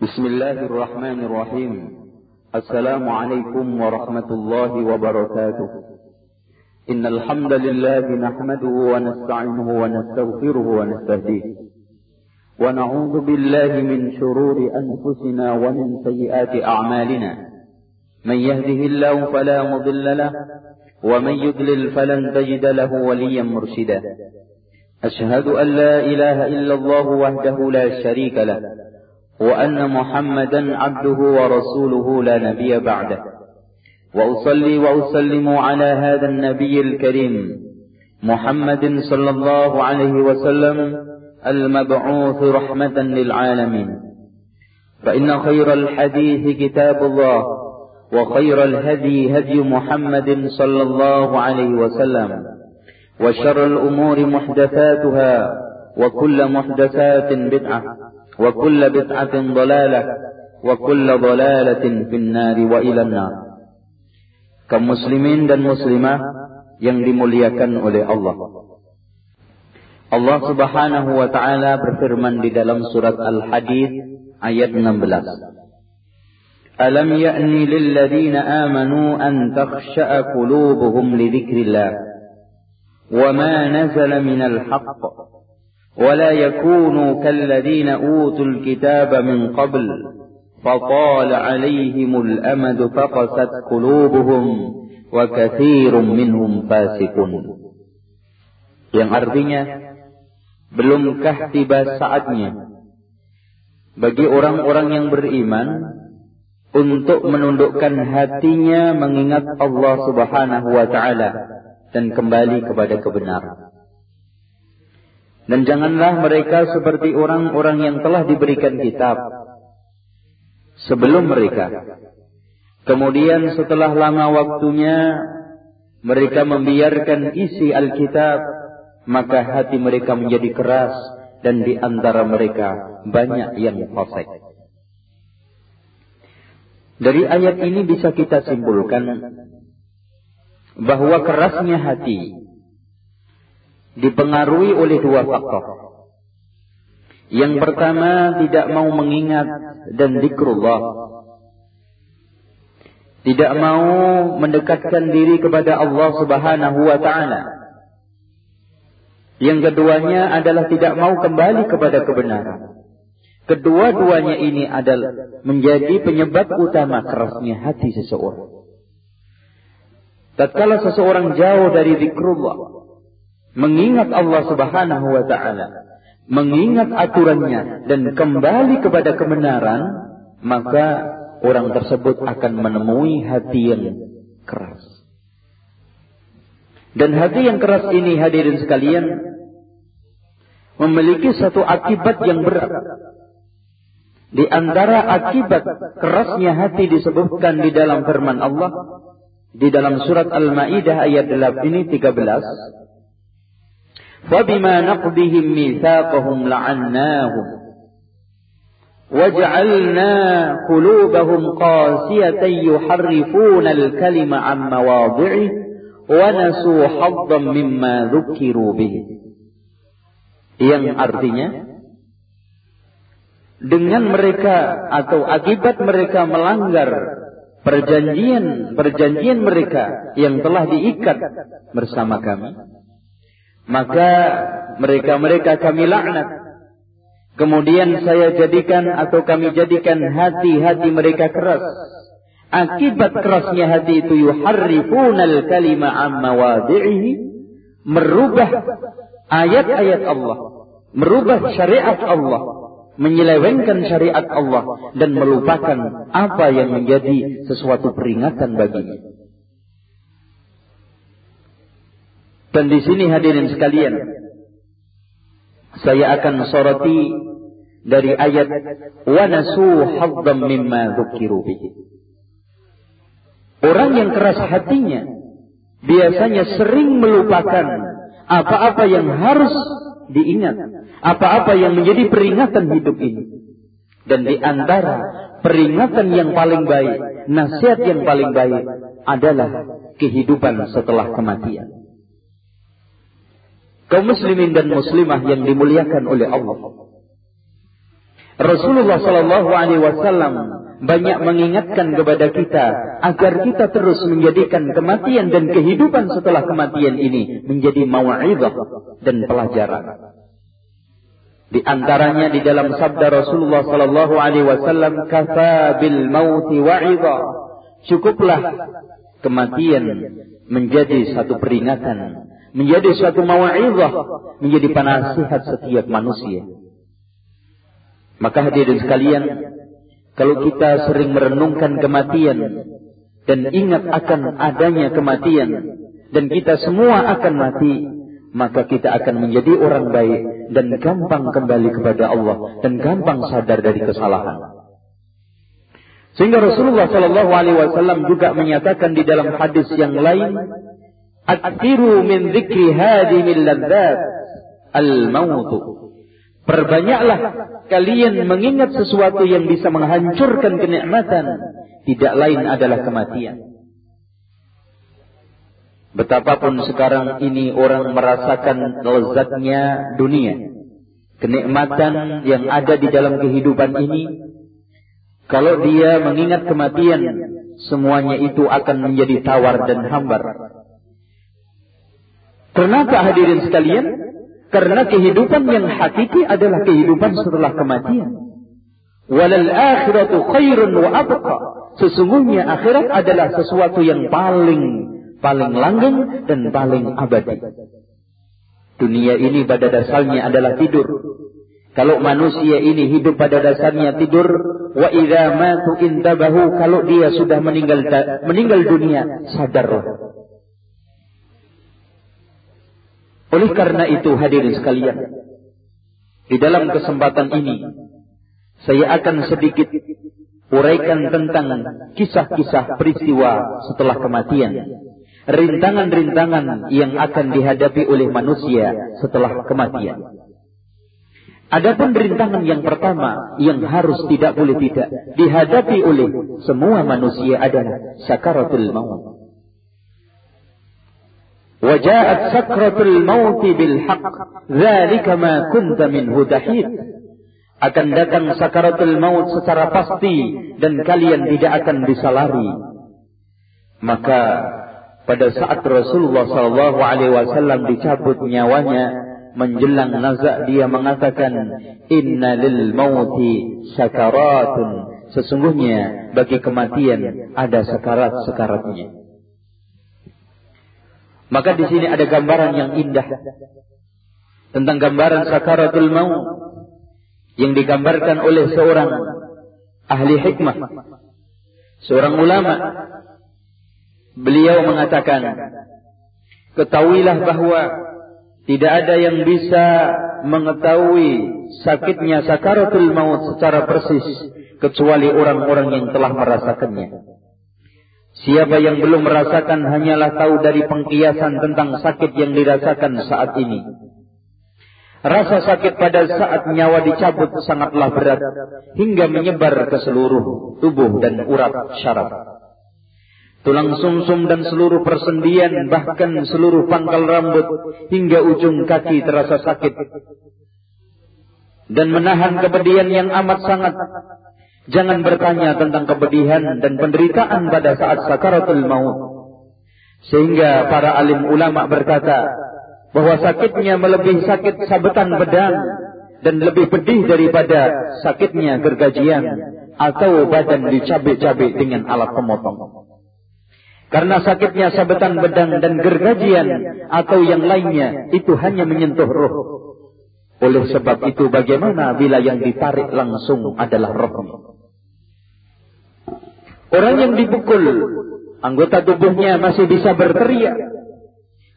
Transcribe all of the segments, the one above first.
بسم الله الرحمن الرحيم. السلام عليكم ورحمة الله وبركاته. إن الحمد لله نحمده ونستعينه ونستغفره ونستهديه. ونعوذ بالله من شرور أنفسنا ومن سيئات أعمالنا. من يهده الله فلا مضل له ومن يضلل فلن تجد له وليا مرشدا. أشهد أن لا إله إلا الله وحده لا شريك له. وأن محمدا عبده ورسوله لا نبي بعده. وأصلي وأسلم على هذا النبي الكريم محمد صلى الله عليه وسلم المبعوث رحمة للعالمين. فإن خير الحديث كتاب الله وخير الهدي هدي محمد صلى الله عليه وسلم وشر الأمور محدثاتها وكل محدثات بدعة. وكل بدعة ضلالة وكل ضلالة في النار وإلى النار kaum muslimin dan muslimah yang dimuliakan oleh Allah. Allah Subhanahu wa taala berfirman di dalam surat Al-Hadid ayat 16. Alam ya'ni lil ladzina amanu an takhsha'a qulubuhum li dzikrillah wa ma nazala minal haqq ولا يكونوا كالذين أوتوا الكتاب من قبل فطال عليهم الأمد فقست قلوبهم وكثير منهم فاسقون yang artinya belumkah tiba saatnya bagi orang-orang yang beriman untuk menundukkan hatinya mengingat Allah Subhanahu wa taala dan kembali kepada kebenaran Dan janganlah mereka seperti orang-orang yang telah diberikan kitab sebelum mereka. Kemudian setelah lama waktunya mereka membiarkan isi Alkitab, maka hati mereka menjadi keras dan di antara mereka banyak yang fasik. Dari ayat ini bisa kita simpulkan bahwa kerasnya hati dipengaruhi oleh dua faktor. Yang pertama tidak mau mengingat dan zikrullah. Tidak mau mendekatkan diri kepada Allah Subhanahu wa taala. Yang keduanya adalah tidak mau kembali kepada kebenaran. Kedua-duanya ini adalah menjadi penyebab utama kerasnya hati seseorang. Tatkala seseorang jauh dari zikrullah, mengingat Allah Subhanahu wa taala, mengingat aturannya dan kembali kepada kebenaran, maka orang tersebut akan menemui hati yang keras. Dan hati yang keras ini hadirin sekalian memiliki satu akibat yang berat. Di antara akibat kerasnya hati disebutkan di dalam firman Allah di dalam surat Al-Maidah ayat 8 ini 13 فبما نقضهم ميثاقهم لعناهم وجعلنا قلوبهم قاسية يحرفون الكلم عن مواضعه ونسوا حظا مما ذكروا به yang artinya dengan mereka atau akibat mereka melanggar perjanjian perjanjian mereka yang telah diikat bersama kami maka mereka-mereka kami laknat. Kemudian saya jadikan atau kami jadikan hati-hati mereka keras. Akibat kerasnya hati itu yuharrifunal kalima amma wadi'ihi. Merubah ayat-ayat Allah. Merubah syariat Allah. Menyelewengkan syariat Allah. Dan melupakan apa yang menjadi sesuatu peringatan baginya. Dan di sini hadirin sekalian, saya akan soroti dari ayat wa nasu haddam mimma dzukiru Orang yang keras hatinya biasanya sering melupakan apa-apa yang harus diingat, apa-apa yang menjadi peringatan hidup ini. Dan di antara peringatan yang paling baik, nasihat yang paling baik adalah kehidupan setelah kematian kaum muslimin dan muslimah yang dimuliakan oleh Allah. Rasulullah Shallallahu Alaihi Wasallam banyak mengingatkan kepada kita agar kita terus menjadikan kematian dan kehidupan setelah kematian ini menjadi mawaidah dan pelajaran. Di antaranya di dalam sabda Rasulullah sallallahu alaihi wasallam kafa bil mauti wa'idha. Cukuplah kematian menjadi satu peringatan, menjadi suatu mawaidah, menjadi penasihat setiap manusia. Maka hadirin sekalian, kalau kita sering merenungkan kematian dan ingat akan adanya kematian dan kita semua akan mati, maka kita akan menjadi orang baik dan gampang kembali kepada Allah dan gampang sadar dari kesalahan. Sehingga Rasulullah Shallallahu Alaihi Wasallam juga menyatakan di dalam hadis yang lain, "Atiru min dzikri hadimil ladzat al-mautu." Perbanyaklah kalian mengingat sesuatu yang bisa menghancurkan kenikmatan. Tidak lain adalah kematian. Betapapun sekarang ini orang merasakan lezatnya dunia. Kenikmatan yang ada di dalam kehidupan ini. Kalau dia mengingat kematian, semuanya itu akan menjadi tawar dan hambar. Kenapa hadirin sekalian? Karena kehidupan yang hakiki adalah kehidupan setelah kematian. Walal akhiratu khairun wa abqa. Sesungguhnya akhirat adalah sesuatu yang paling paling langgeng dan paling abadi. Dunia ini pada dasarnya adalah tidur. Kalau manusia ini hidup pada dasarnya tidur, wa idza matu intabahu kalau dia sudah meninggal meninggal dunia, sadarlah Oleh karena itu hadirin sekalian, di dalam kesempatan ini saya akan sedikit uraikan tentang kisah-kisah peristiwa setelah kematian. Rintangan-rintangan yang akan dihadapi oleh manusia setelah kematian. Adapun rintangan yang pertama yang harus tidak boleh tidak dihadapi oleh semua manusia adalah sakaratul maut. وجاءت سكرة الموت بالحق ذلك ما كنت منه دحيد akan datang sakaratul maut secara pasti dan kalian tidak akan bisa lari. Maka pada saat Rasulullah Shallallahu Alaihi Wasallam dicabut nyawanya menjelang nazak dia mengatakan Inna lil mauti sakaratun sesungguhnya bagi kematian ada sakarat sakaratnya. maka di sini ada gambaran yang indah tentang gambaran sakaratul maut yang digambarkan oleh seorang ahli hikmah, seorang ulama. Beliau mengatakan, ketahuilah bahwa tidak ada yang bisa mengetahui sakitnya sakaratul maut secara persis kecuali orang-orang yang telah merasakannya. Siapa yang belum merasakan hanyalah tahu dari pengkiasan tentang sakit yang dirasakan saat ini. Rasa sakit pada saat nyawa dicabut sangatlah berat hingga menyebar ke seluruh tubuh dan urat syaraf. Tulang sumsum dan seluruh persendian bahkan seluruh pangkal rambut hingga ujung kaki terasa sakit dan menahan kepedihan yang amat sangat Jangan bertanya tentang kepedihan dan penderitaan pada saat sakaratul maut. Sehingga para alim ulama berkata bahwa sakitnya melebihi sakit sabetan pedang dan lebih pedih daripada sakitnya gergajian atau badan dicabik-cabik dengan alat pemotong. Karena sakitnya sabetan pedang dan gergajian atau yang lainnya itu hanya menyentuh roh. Oleh sebab itu bagaimana bila yang ditarik langsung adalah rohnya. Orang yang dipukul, anggota tubuhnya masih bisa berteriak.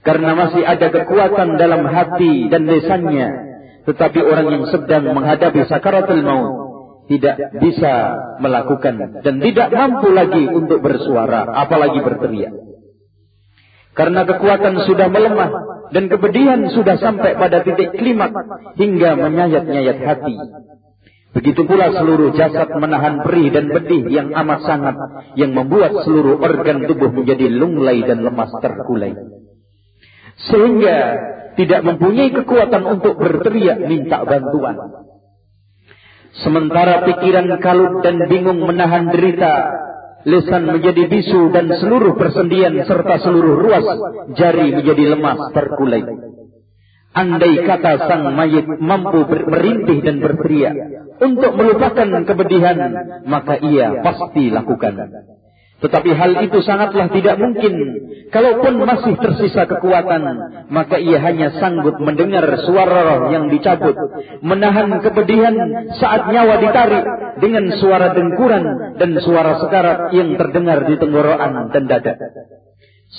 Karena masih ada kekuatan dalam hati dan lesannya. Tetapi orang yang sedang menghadapi sakaratul maut tidak bisa melakukan dan tidak mampu lagi untuk bersuara, apalagi berteriak. Karena kekuatan sudah melemah dan kepedihan sudah sampai pada titik klimak hingga menyayat-nyayat hati. Begitu pula seluruh jasad menahan perih dan pedih yang amat sangat yang membuat seluruh organ tubuh menjadi lunglai dan lemas terkulai. Sehingga tidak mempunyai kekuatan untuk berteriak minta bantuan. Sementara pikiran kalut dan bingung menahan derita, lisan menjadi bisu dan seluruh persendian serta seluruh ruas jari menjadi lemas terkulai. Andai kata sang mayit mampu merintih dan berteriak untuk melupakan kepedihan, maka ia pasti lakukan. Tetapi hal itu sangatlah tidak mungkin. Kalaupun masih tersisa kekuatan, maka ia hanya sanggup mendengar suara roh yang dicabut, menahan kepedihan saat nyawa ditarik dengan suara dengkuran dan suara sekarat yang terdengar di tenggorokan dan dada.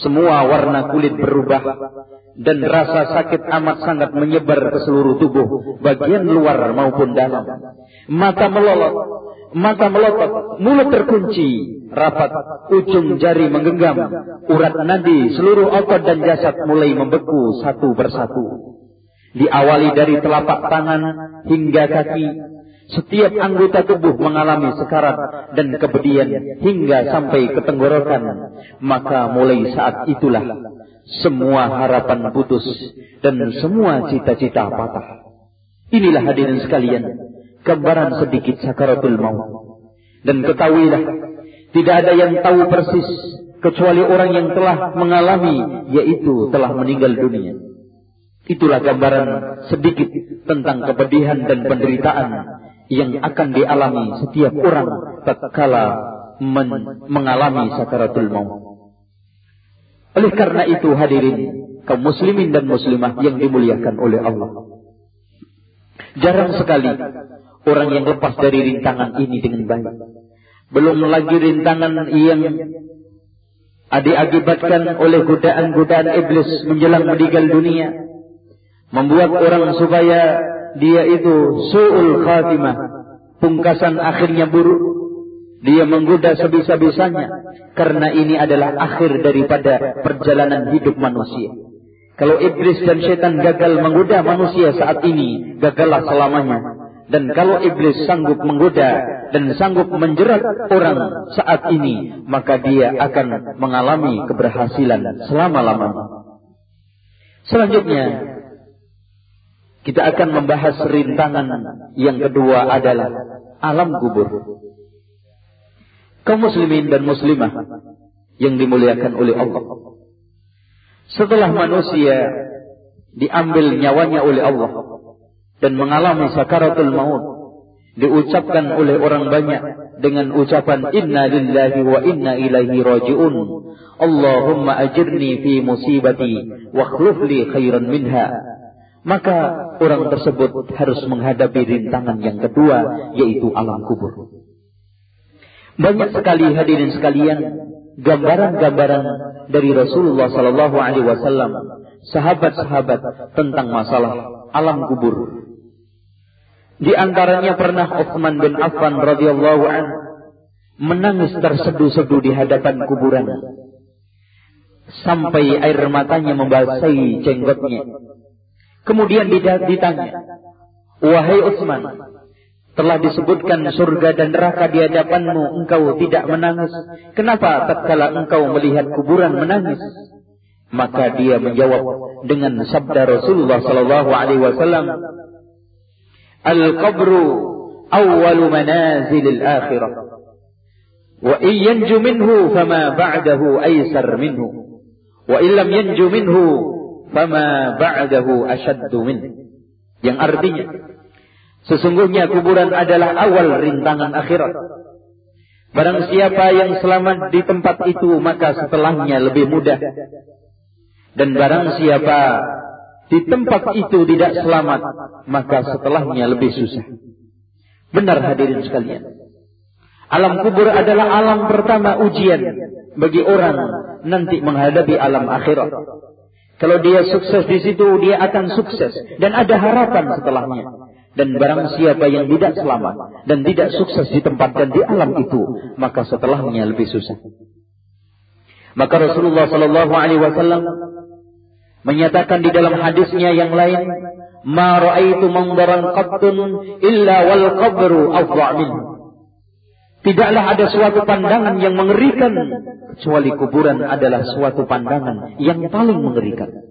Semua warna kulit berubah dan rasa sakit amat sangat menyebar ke seluruh tubuh, bagian luar maupun dalam. Mata melolot, mata melotot, mulut terkunci, rapat, ujung jari menggenggam, urat nadi, seluruh otot dan jasad mulai membeku satu persatu. Diawali dari telapak tangan hingga kaki, setiap anggota tubuh mengalami sekarat dan kepedihan hingga sampai ke tenggorokan. Maka mulai saat itulah semua harapan putus dan semua cita-cita patah. Inilah hadirin sekalian, gambaran sedikit sakaratul maut. Dan ketahuilah, tidak ada yang tahu persis kecuali orang yang telah mengalami, yaitu telah meninggal dunia. Itulah gambaran sedikit tentang kepedihan dan penderitaan yang akan dialami setiap orang tatkala men mengalami sakaratul maut. Oleh karena itu hadirin kaum muslimin dan muslimah yang dimuliakan oleh Allah. Jarang sekali orang yang lepas dari rintangan ini dengan baik. Belum lagi rintangan yang diakibatkan oleh godaan-godaan iblis menjelang meninggal dunia. Membuat orang supaya dia itu su'ul khatimah. Pungkasan akhirnya buruk. Dia menggoda sebisa-bisanya. Karena ini adalah akhir daripada perjalanan hidup manusia. Kalau iblis dan setan gagal menggoda manusia saat ini, gagallah selamanya. Dan kalau iblis sanggup menggoda dan sanggup menjerat orang saat ini, maka dia akan mengalami keberhasilan selama-lamanya. Selanjutnya, kita akan membahas rintangan yang kedua adalah alam kubur. Kaum muslimin dan muslimah yang dimuliakan oleh Allah. Setelah manusia diambil nyawanya oleh Allah dan mengalami sakaratul maut, diucapkan oleh orang banyak dengan ucapan inna lillahi wa inna ilaihi rajiun. Allahumma ajirni fi musibati wa khluf li khairan minha maka orang tersebut harus menghadapi rintangan yang kedua yaitu alam kubur. Banyak sekali hadirin sekalian gambaran-gambaran dari Rasulullah sallallahu alaihi wasallam, sahabat-sahabat tentang masalah alam kubur. Di antaranya pernah Uthman bin Affan radhiyallahu an menangis terseduh-seduh di hadapan kuburan sampai air matanya membasahi jenggotnya Kemudian ditanya, Wahai Utsman, telah disebutkan surga dan neraka di hadapanmu, engkau tidak menangis. Kenapa tatkala engkau melihat kuburan menangis? Maka dia menjawab dengan sabda Rasulullah sallallahu alaihi wasallam, Al-qabru awwalu manazilil akhirah. Wa in minhu fama ba'dahu aysar minhu. Wa in lam yanju minhu fama ba'dahu ashaddu min. Yang artinya, sesungguhnya kuburan adalah awal rintangan akhirat. Barang siapa yang selamat di tempat itu, maka setelahnya lebih mudah. Dan barang siapa di tempat itu tidak selamat, maka setelahnya lebih susah. Benar hadirin sekalian. Alam kubur adalah alam pertama ujian bagi orang nanti menghadapi alam akhirat. Kalau dia sukses di situ, dia akan sukses. Dan ada harapan setelahnya. Dan barang siapa yang tidak selamat dan tidak sukses di tempat dan di alam itu, maka setelahnya lebih susah. Maka Rasulullah Shallallahu Alaihi Wasallam menyatakan di dalam hadisnya yang lain, "Ma ra'aitu qattun illa wal qabru afdha minhu." Tidaklah ada suatu pandangan yang mengerikan kecuali kuburan adalah suatu pandangan yang paling mengerikan.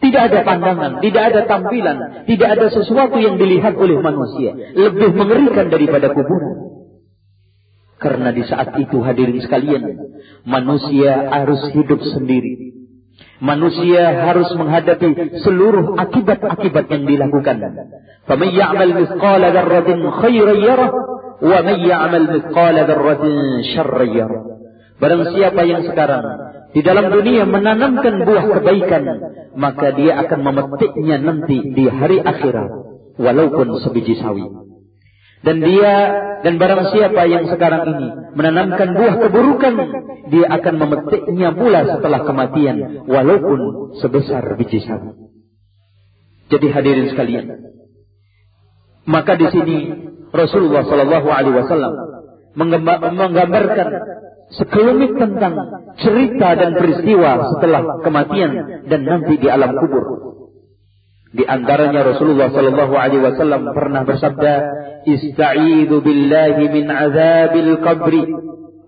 Tidak ada pandangan, tidak ada tampilan, tidak ada sesuatu yang dilihat oleh manusia. Lebih mengerikan daripada kuburan. Karena di saat itu hadirin sekalian, manusia harus hidup sendiri. Manusia harus menghadapi seluruh akibat-akibat yang dilakukan. فَمَنْ يَعْمَلْ مِثْقَالَ ذَرَّةٍ خَيْرًا يَرَهُ وَمَنْ يَعْمَلْ مِثْقَالَ ذَرَّةٍ شَرًّا يَرَهُ Barang siapa yang sekarang di dalam dunia menanamkan buah kebaikan, maka dia akan memetiknya nanti di hari akhirat, walaupun sebiji sawi. Dan dia dan barang siapa yang sekarang ini menanamkan buah keburukan, dia akan memetiknya pula setelah kematian, walaupun sebesar biji sawi. Jadi hadirin sekalian, maka di sini Rasulullah Shallallahu Alaihi Wasallam menggambarkan sekelumit tentang cerita dan peristiwa setelah kematian dan nanti di alam kubur. Di antaranya Rasulullah sallallahu alaihi wasallam pernah bersabda, "Ista'idzu billahi min azabil qabri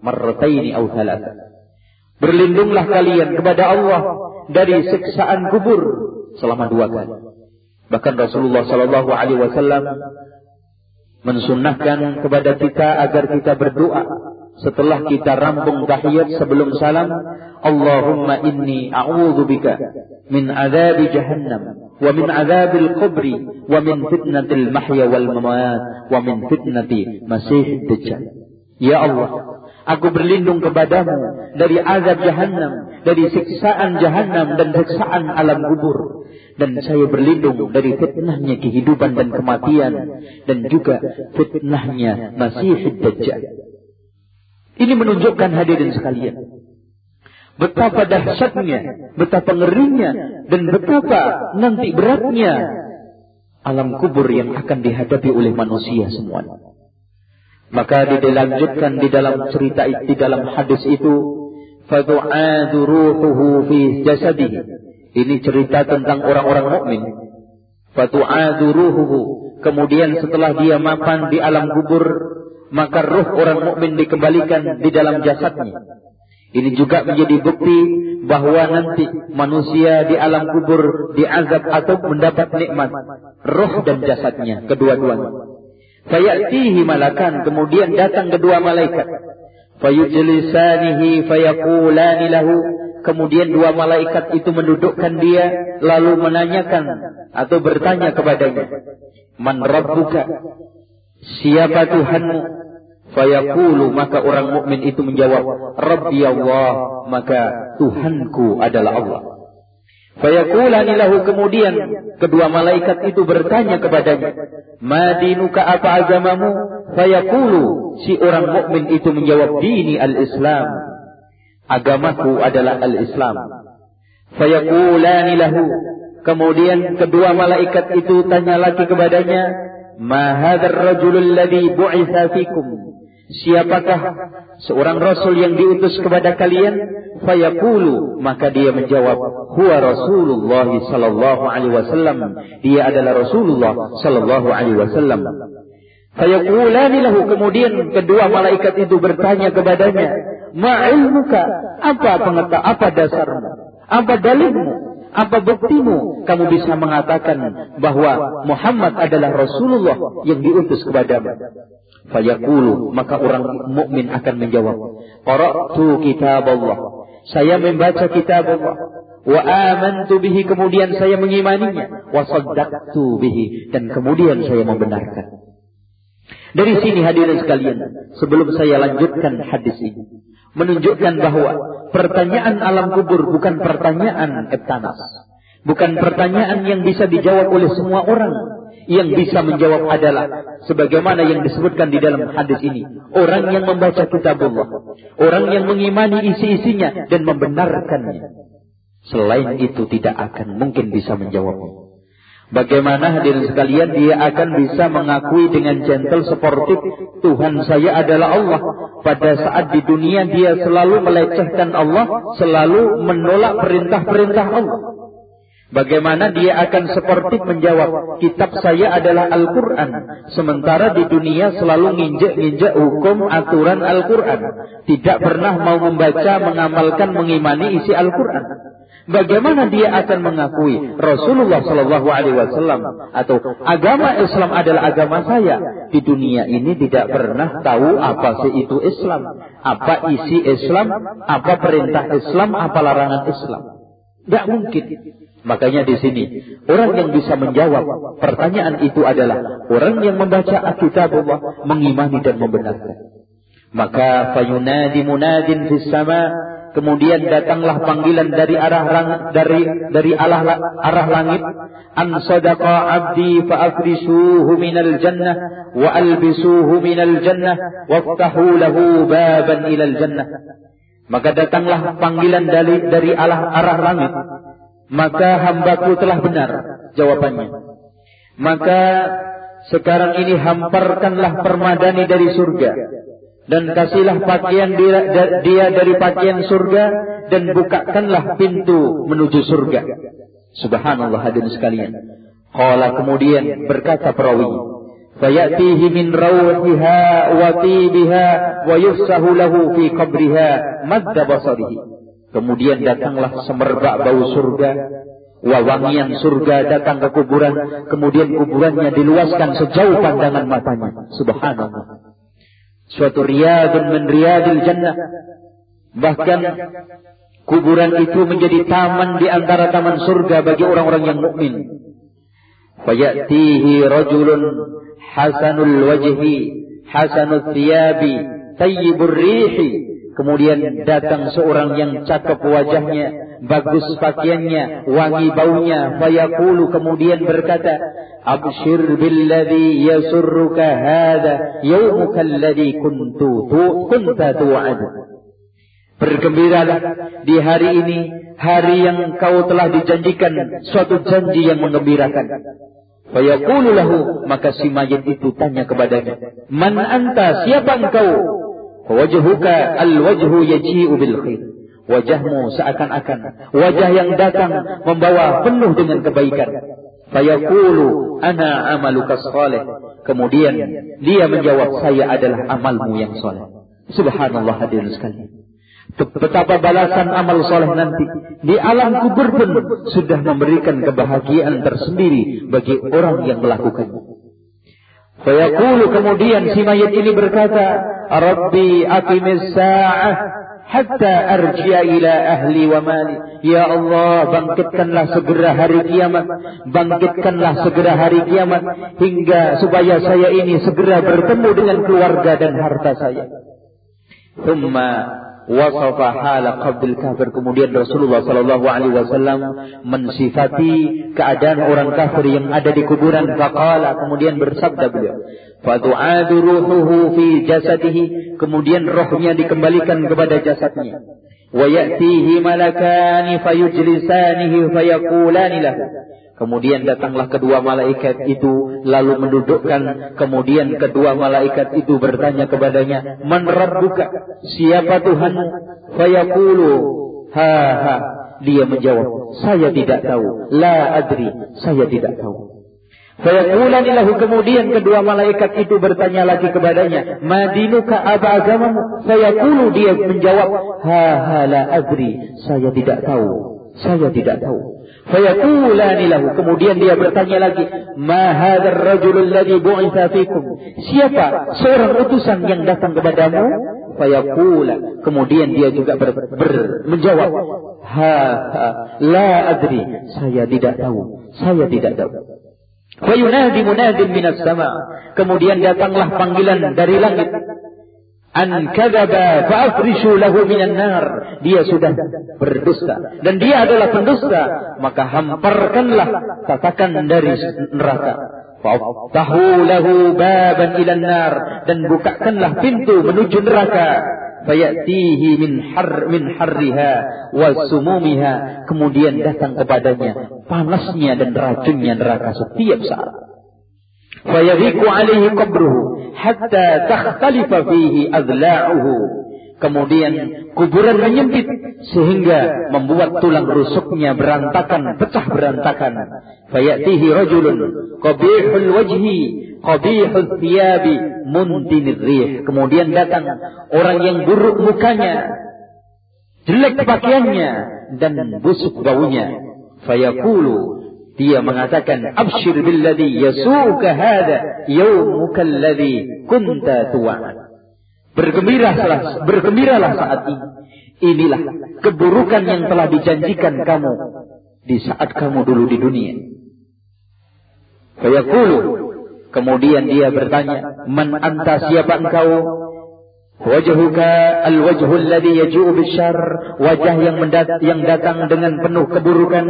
marrataini aw thalatha." Berlindunglah kalian kepada Allah dari siksaan kubur selama dua kali. Bahkan Rasulullah sallallahu alaihi wasallam mensunnahkan kepada kita agar kita berdoa setelah kita rampung tahiyat sebelum salam Allahumma inni a'udzubika min azab jahannam wa min azabil qabri wa min fitnatil mahya wal mamat wa min fitnati masih dajjal ya Allah aku berlindung kepadamu dari azab jahannam dari siksaan jahannam dan siksaan alam kubur dan saya berlindung dari fitnahnya kehidupan dan kematian dan juga fitnahnya Masih Dajjal. Ini menunjukkan hadirin sekalian betapa dahsyatnya, betapa ngerinya dan betapa nanti beratnya alam kubur yang akan dihadapi oleh manusia semua. Maka dilanjutkan di dalam cerita di dalam hadis itu fi ini cerita tentang orang-orang mukmin. Kemudian setelah dia mapan di alam kubur, maka ruh orang mukmin dikembalikan di dalam jasadnya. Ini juga menjadi bukti bahwa nanti manusia di alam kubur diazab atau mendapat nikmat roh dan jasadnya kedua-duanya. Fayatihi malakan kemudian datang kedua malaikat. Fayujlisanihi fayaqulani lahu Kemudian dua malaikat itu mendudukkan dia lalu menanyakan atau bertanya kepadanya, "Man rabbuka?" Siapa Tuhanmu? Fayaqulu maka orang mukmin itu menjawab, "Rabbi Allah." Maka Tuhanku adalah Allah. Fayaqulani lahu kemudian kedua malaikat itu bertanya kepadanya, "Madinuka apa agamamu?" Fayaqulu si orang mukmin itu menjawab, "Dini al-Islam." agamaku adalah al-Islam. Fayaqulani lahu. Kemudian kedua malaikat itu tanya lagi kepadanya, "Ma ladzi bu'itsa fikum?" Siapakah seorang rasul yang diutus kepada kalian? Fayaqulu, maka dia menjawab, "Huwa Rasulullah sallallahu alaihi wasallam." Dia adalah Rasulullah sallallahu alaihi wasallam. Fayaqulani lahu kemudian kedua malaikat itu bertanya kepadanya, "Ma'ilmuka? Apa pengetahuan apa dasarmu? Apa dalilmu? Apa buktimu kamu bisa mengatakan bahwa Muhammad adalah Rasulullah yang diutus kepadamu?" Fayaqulu maka orang mukmin akan menjawab, "Qara'tu kitab Allah." Saya membaca kitab Allah wa amantu bihi kemudian saya mengimaninya wa saddaqtu bihi dan kemudian saya membenarkan. Dari sini hadirin sekalian, sebelum saya lanjutkan hadis ini, menunjukkan bahwa pertanyaan alam kubur bukan pertanyaan eptanas. Bukan pertanyaan yang bisa dijawab oleh semua orang. Yang bisa menjawab adalah sebagaimana yang disebutkan di dalam hadis ini. Orang yang membaca kitab Allah. Orang yang mengimani isi-isinya dan membenarkannya. Selain itu tidak akan mungkin bisa menjawabnya. Bagaimana hadirin sekalian dia akan bisa mengakui dengan gentle sportif Tuhan saya adalah Allah. Pada saat di dunia dia selalu melecehkan Allah, selalu menolak perintah-perintah Allah. Bagaimana dia akan sportif menjawab, kitab saya adalah Al-Quran. Sementara di dunia selalu nginjek-nginjek hukum aturan Al-Quran. Tidak pernah mau membaca, mengamalkan, mengimani isi Al-Quran. Bagaimana dia akan mengakui Rasulullah Shallallahu Alaihi Wasallam atau agama Islam adalah agama saya di dunia ini tidak pernah tahu apa sih itu Islam, apa isi Islam, apa perintah Islam, apa larangan Islam. Tidak mungkin. Makanya di sini orang yang bisa menjawab pertanyaan itu adalah orang yang membaca Alkitabullah, mengimani dan membenarkan. Maka fayunadi munadin fis sama Kemudian datanglah panggilan dari arah rang, dari dari arah, arah langit. An sadaqa abdi fa afrisuhu minal jannah wa albisuhu minal jannah waftahu lahu baban ilal jannah. Maka datanglah panggilan dari dari arah, arah langit. Maka hambaku telah benar jawabannya. Maka sekarang ini hamparkanlah permadani dari surga dan kasihlah pakaian dia, dia dari pakaian surga dan bukakanlah pintu menuju surga. Subhanallah hadirin sekalian. Qala kemudian berkata perawi, "Fayatihi min rawhiha wa tibiha wa yufsahu lahu fi qabriha madda basarihi." Kemudian datanglah semerbak bau surga, wawangian surga datang ke kuburan, kemudian kuburannya diluaskan sejauh pandangan matanya. Subhanallah suatu riyadun min riyadil jannah. Bahkan kuburan itu menjadi taman di antara taman surga bagi orang-orang yang mukmin. Fayatihi rajulun hasanul wajhi, hasanul thiyabi, tayyibur rihi, Kemudian datang seorang yang cakep wajahnya, bagus pakaiannya, wangi baunya. Fayaqulu kemudian berkata, Abshir billadhi yasurruka hada yawmuka alladhi kuntu kunta tu'ad. Bergembiralah di hari ini, hari yang kau telah dijanjikan suatu janji yang mengembirakan. Fayaqulu lahu, maka si mayit itu tanya kepadanya, Man anta, siapa engkau? Wajhuka al-wajhu yaji'u bil khair. Wajahmu seakan-akan wajah yang datang membawa penuh dengan kebaikan. Fayaqulu ana amaluka salih. Kemudian dia menjawab saya adalah amalmu yang soleh. Subhanallah hadirin sekalian. Betapa balasan amal soleh nanti di alam kubur pun sudah memberikan kebahagiaan tersendiri bagi orang yang melakukannya. Fayaqulu kemudian si mayat ini berkata, Rabbi aqimis sa'ah hatta arji'a ila ahli wa mali. Ya Allah, bangkitkanlah segera hari kiamat. Bangkitkanlah segera hari kiamat hingga supaya saya ini segera bertemu dengan keluarga dan harta saya. Thumma wasafa hala qabdil kafir kemudian Rasulullah sallallahu alaihi wasallam mensifati keadaan orang kafir yang ada di kuburan faqala kemudian bersabda beliau fadu'adu ruhuhu fi jasadihi kemudian rohnya dikembalikan kepada jasadnya wa ya'tihi malakani fayujlisanihi fayaqulani lahu Kemudian datanglah kedua malaikat itu lalu mendudukkan. Kemudian kedua malaikat itu bertanya kepadanya, "Man rabbuka?" Siapa Tuhan? Fayaqulu, "Ha ha." Dia menjawab, "Saya tidak tahu." La adri, saya tidak tahu. Fayaqulani lahu kemudian kedua malaikat itu bertanya lagi kepadanya, "Madinuka apa agamamu?" Fayaqulu dia menjawab, "Ha ha la adri." Saya tidak tahu. Saya tidak tahu. Fayaqulani lahu. Kemudian dia bertanya lagi, "Ma hadzal rajul alladhi bu'itsa fikum?" Siapa seorang utusan yang datang kepadamu? Fayaqula. Kemudian dia juga ber, ber, menjawab, "Ha, ha la adri." Saya tidak tahu. Saya tidak tahu. Fayunadi munadin minas sama. Kemudian datanglah panggilan dari langit. An kadzaba fa'afrishu lahu minan nar. Dia sudah berdusta. Dan dia adalah pendusta. Maka hamparkanlah tatakan dari neraka. Fa'tahu lahu baban ilan nar. Dan bukakanlah pintu menuju neraka fayatihi min har min harriha wa kemudian datang kepadanya panasnya dan racunnya neraka setiap saat. Fayahiku alaihi qabruhu hatta takhtalifa fihi Kemudian kuburan menyempit sehingga membuat tulang rusuknya berantakan, pecah berantakan. Fayatihi rajulun qabihul wajhi, qabihul thiyabi, muntinir rih. Kemudian datang orang yang buruk mukanya, jelek pakaiannya dan busuk baunya. Fayaqulu dia mengatakan abshir billadhi yasuka hada yawmuka alladhi kunta tu'ad. Bergembiralah, bergembiralah saat ini. Inilah keburukan yang telah dijanjikan kamu di saat kamu dulu di dunia. Fayaqulu kemudian dia bertanya, "Man anta siapa engkau?" Wajhuka al-wajhu alladhi yaju'u bisyar, wajah yang mendat yang datang dengan penuh keburukan.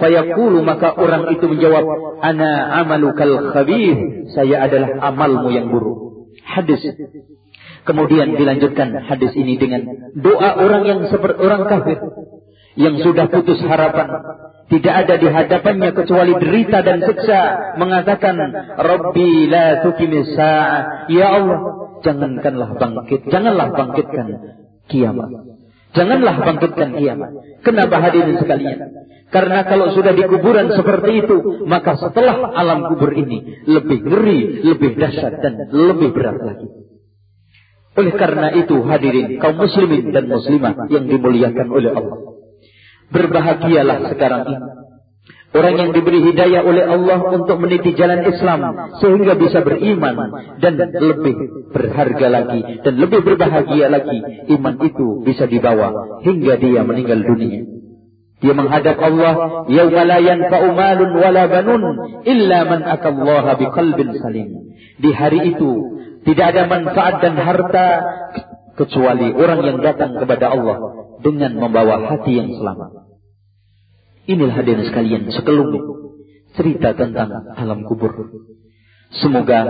Fayaqulu maka orang itu menjawab, "Ana amalukal khabir." Saya adalah amalmu yang buruk. Hadis Kemudian dilanjutkan hadis ini dengan doa orang yang seperti orang kafir yang sudah putus harapan. Tidak ada di hadapannya kecuali derita dan siksa. Mengatakan, Rabbi la Ya Allah, jangankanlah bangkit. Janganlah bangkitkan kiamat. Janganlah bangkitkan kiamat. Kenapa hadirin sekalian? Karena kalau sudah di kuburan seperti itu, maka setelah alam kubur ini lebih ngeri, lebih dahsyat dan lebih berat lagi. Oleh karena itu hadirin kaum muslimin dan muslimah yang dimuliakan oleh Allah. Berbahagialah sekarang ini. Orang yang diberi hidayah oleh Allah untuk meniti jalan Islam sehingga bisa beriman dan lebih berharga lagi dan lebih berbahagia lagi iman itu bisa dibawa hingga dia meninggal dunia. Dia menghadap Allah, yauma la yanfa'u malun wala banun illa man atallaha biqalbin salim. Di hari itu tidak ada manfaat dan harta kecuali orang yang datang kepada Allah dengan membawa hati yang selamat. Inilah hadirin sekalian sekelumit cerita tentang alam kubur. Semoga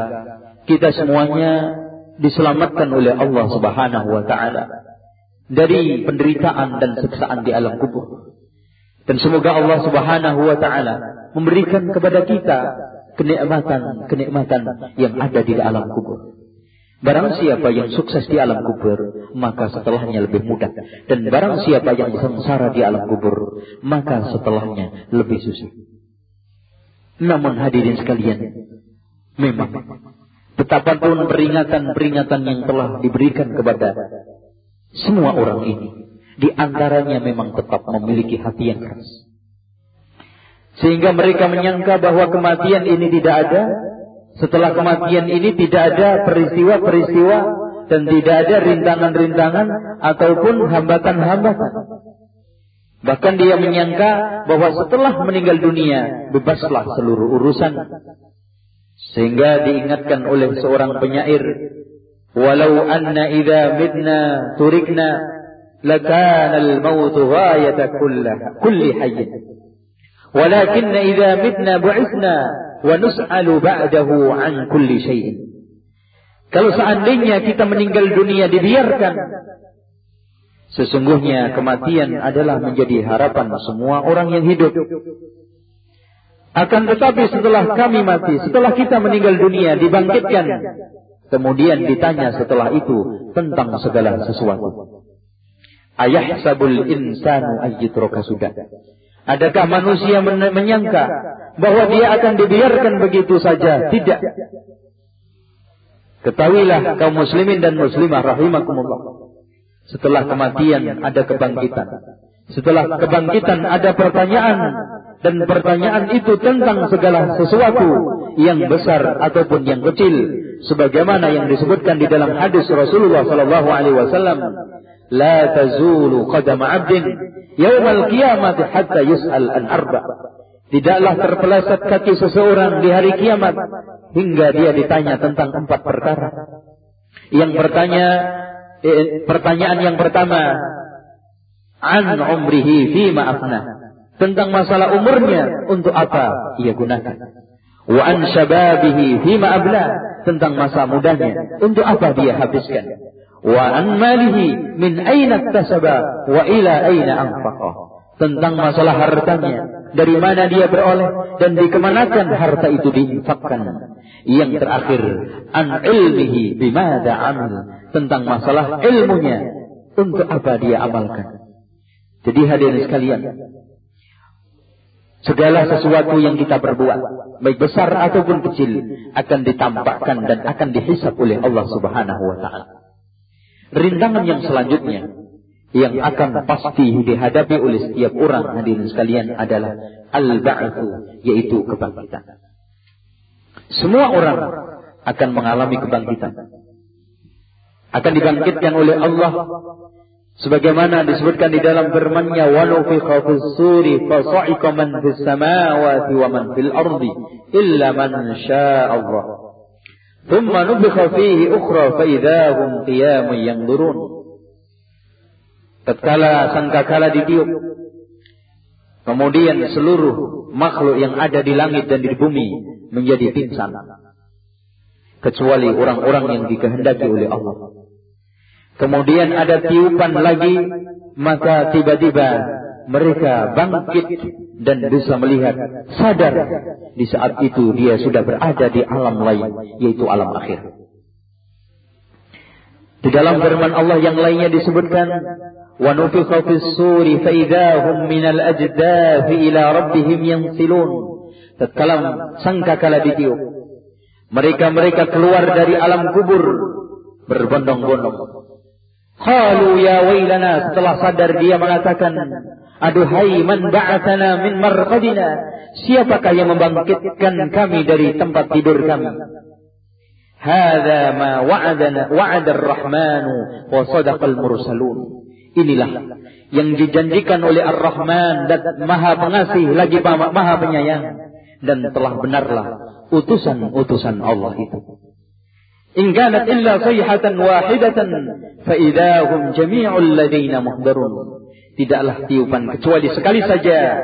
kita semuanya diselamatkan oleh Allah Subhanahu wa taala dari penderitaan dan siksaan di alam kubur. Dan semoga Allah Subhanahu wa taala memberikan kepada kita kenikmatan-kenikmatan yang ada di alam kubur. Barang siapa yang sukses di alam kubur, maka setelahnya lebih mudah. Dan barang siapa yang sengsara di alam kubur, maka setelahnya lebih susah. Namun hadirin sekalian, memang betapapun peringatan-peringatan yang telah diberikan kepada semua orang ini, di antaranya memang tetap memiliki hati yang keras. Sehingga mereka menyangka bahwa kematian ini tidak ada, setelah kematian ini tidak ada peristiwa-peristiwa dan tidak ada rintangan-rintangan ataupun hambatan-hambatan. Bahkan dia menyangka bahwa setelah meninggal dunia bebaslah seluruh urusan. Sehingga diingatkan oleh seorang penyair, "Walau anna idza midna turikna lakana al-maut ghayata kulli hayy." Walakin idza midna bu'ithna wa nus'alu ba'dahu an kulli syai'in. Kalau seandainya kita meninggal dunia dibiarkan, sesungguhnya kematian adalah menjadi harapan semua orang yang hidup. Akan tetapi setelah kami mati, setelah kita meninggal dunia dibangkitkan, kemudian ditanya setelah itu tentang segala sesuatu. Ayah sabul insanu ayyutroka sudah. Adakah manusia menyangka bahwa dia akan dibiarkan begitu saja? Tidak. Ketahuilah kaum muslimin dan muslimah rahimakumullah. Setelah kematian ada kebangkitan. Setelah kebangkitan ada pertanyaan dan pertanyaan itu tentang segala sesuatu yang besar ataupun yang kecil sebagaimana yang disebutkan di dalam hadis Rasulullah sallallahu alaihi wasallam la tazulu qadam 'abdin yaumal qiyamah hatta yus'al an arba. Tidaklah terpeleset kaki seseorang di hari kiamat hingga dia ditanya tentang empat perkara. Yang bertanya eh, pertanyaan yang pertama an umrihi fi ma'afna tentang masalah umurnya untuk apa ia gunakan. Wa an syababihi fi ma'abla tentang masa mudanya untuk apa dia habiskan? Wa an malihi min aina tasaba wa ila aina anfaqa tentang masalah hartanya dari mana dia beroleh dan dikemanakan harta itu diinfakkan yang terakhir an ilmihi bimada amal tentang masalah ilmunya untuk apa dia amalkan jadi hadirin sekalian Segala sesuatu yang kita perbuat, baik besar ataupun kecil, akan ditampakkan dan akan dihisap oleh Allah Subhanahu wa taala. Rintangan yang selanjutnya yang akan pasti dihadapi oleh setiap orang hadirin sekalian adalah al-ba'tsu yaitu kebangkitan. Semua orang akan mengalami kebangkitan. Akan dibangkitkan oleh Allah sebagaimana disebutkan di dalam firman-Nya wa nufikha fis suri fa sa'iqa man fis samawati wa man fil ardi illa man syaa Allah. Thumma nufikha fihi ukhra fa idahum qiyamun yanzurun. Tatkala sangkakala ditiup Kemudian seluruh makhluk yang ada di langit dan di bumi menjadi pingsan. Kecuali orang-orang yang dikehendaki oleh Allah. Kemudian ada tiupan lagi, maka tiba-tiba mereka bangkit dan bisa melihat, sadar di saat itu dia sudah berada di alam lain, yaitu alam akhir. Di dalam firman Allah yang lainnya disebutkan, ونفخ في السور فإذا هم من الأجداث إلى ربهم ينسلون tatkala sangkakala ditiup mereka-mereka keluar dari alam kubur berbondong-bondong qalu ya wailana setelah sadar dia mengatakan aduhai man ba'athana min marqadina siapakah yang membangkitkan kami dari tempat tidur kami hadza ma wa'adana wa'ada ar-rahmanu wa sadaqal mursalun Inilah yang dijanjikan oleh Ar-Rahman dan Maha Pengasih lagi Maha Penyayang dan telah benarlah utusan-utusan Allah itu. In kanat illa sayhatan wahidatan fa idahum jami'ul ladaina muhdarun. Tidaklah tiupan kecuali sekali saja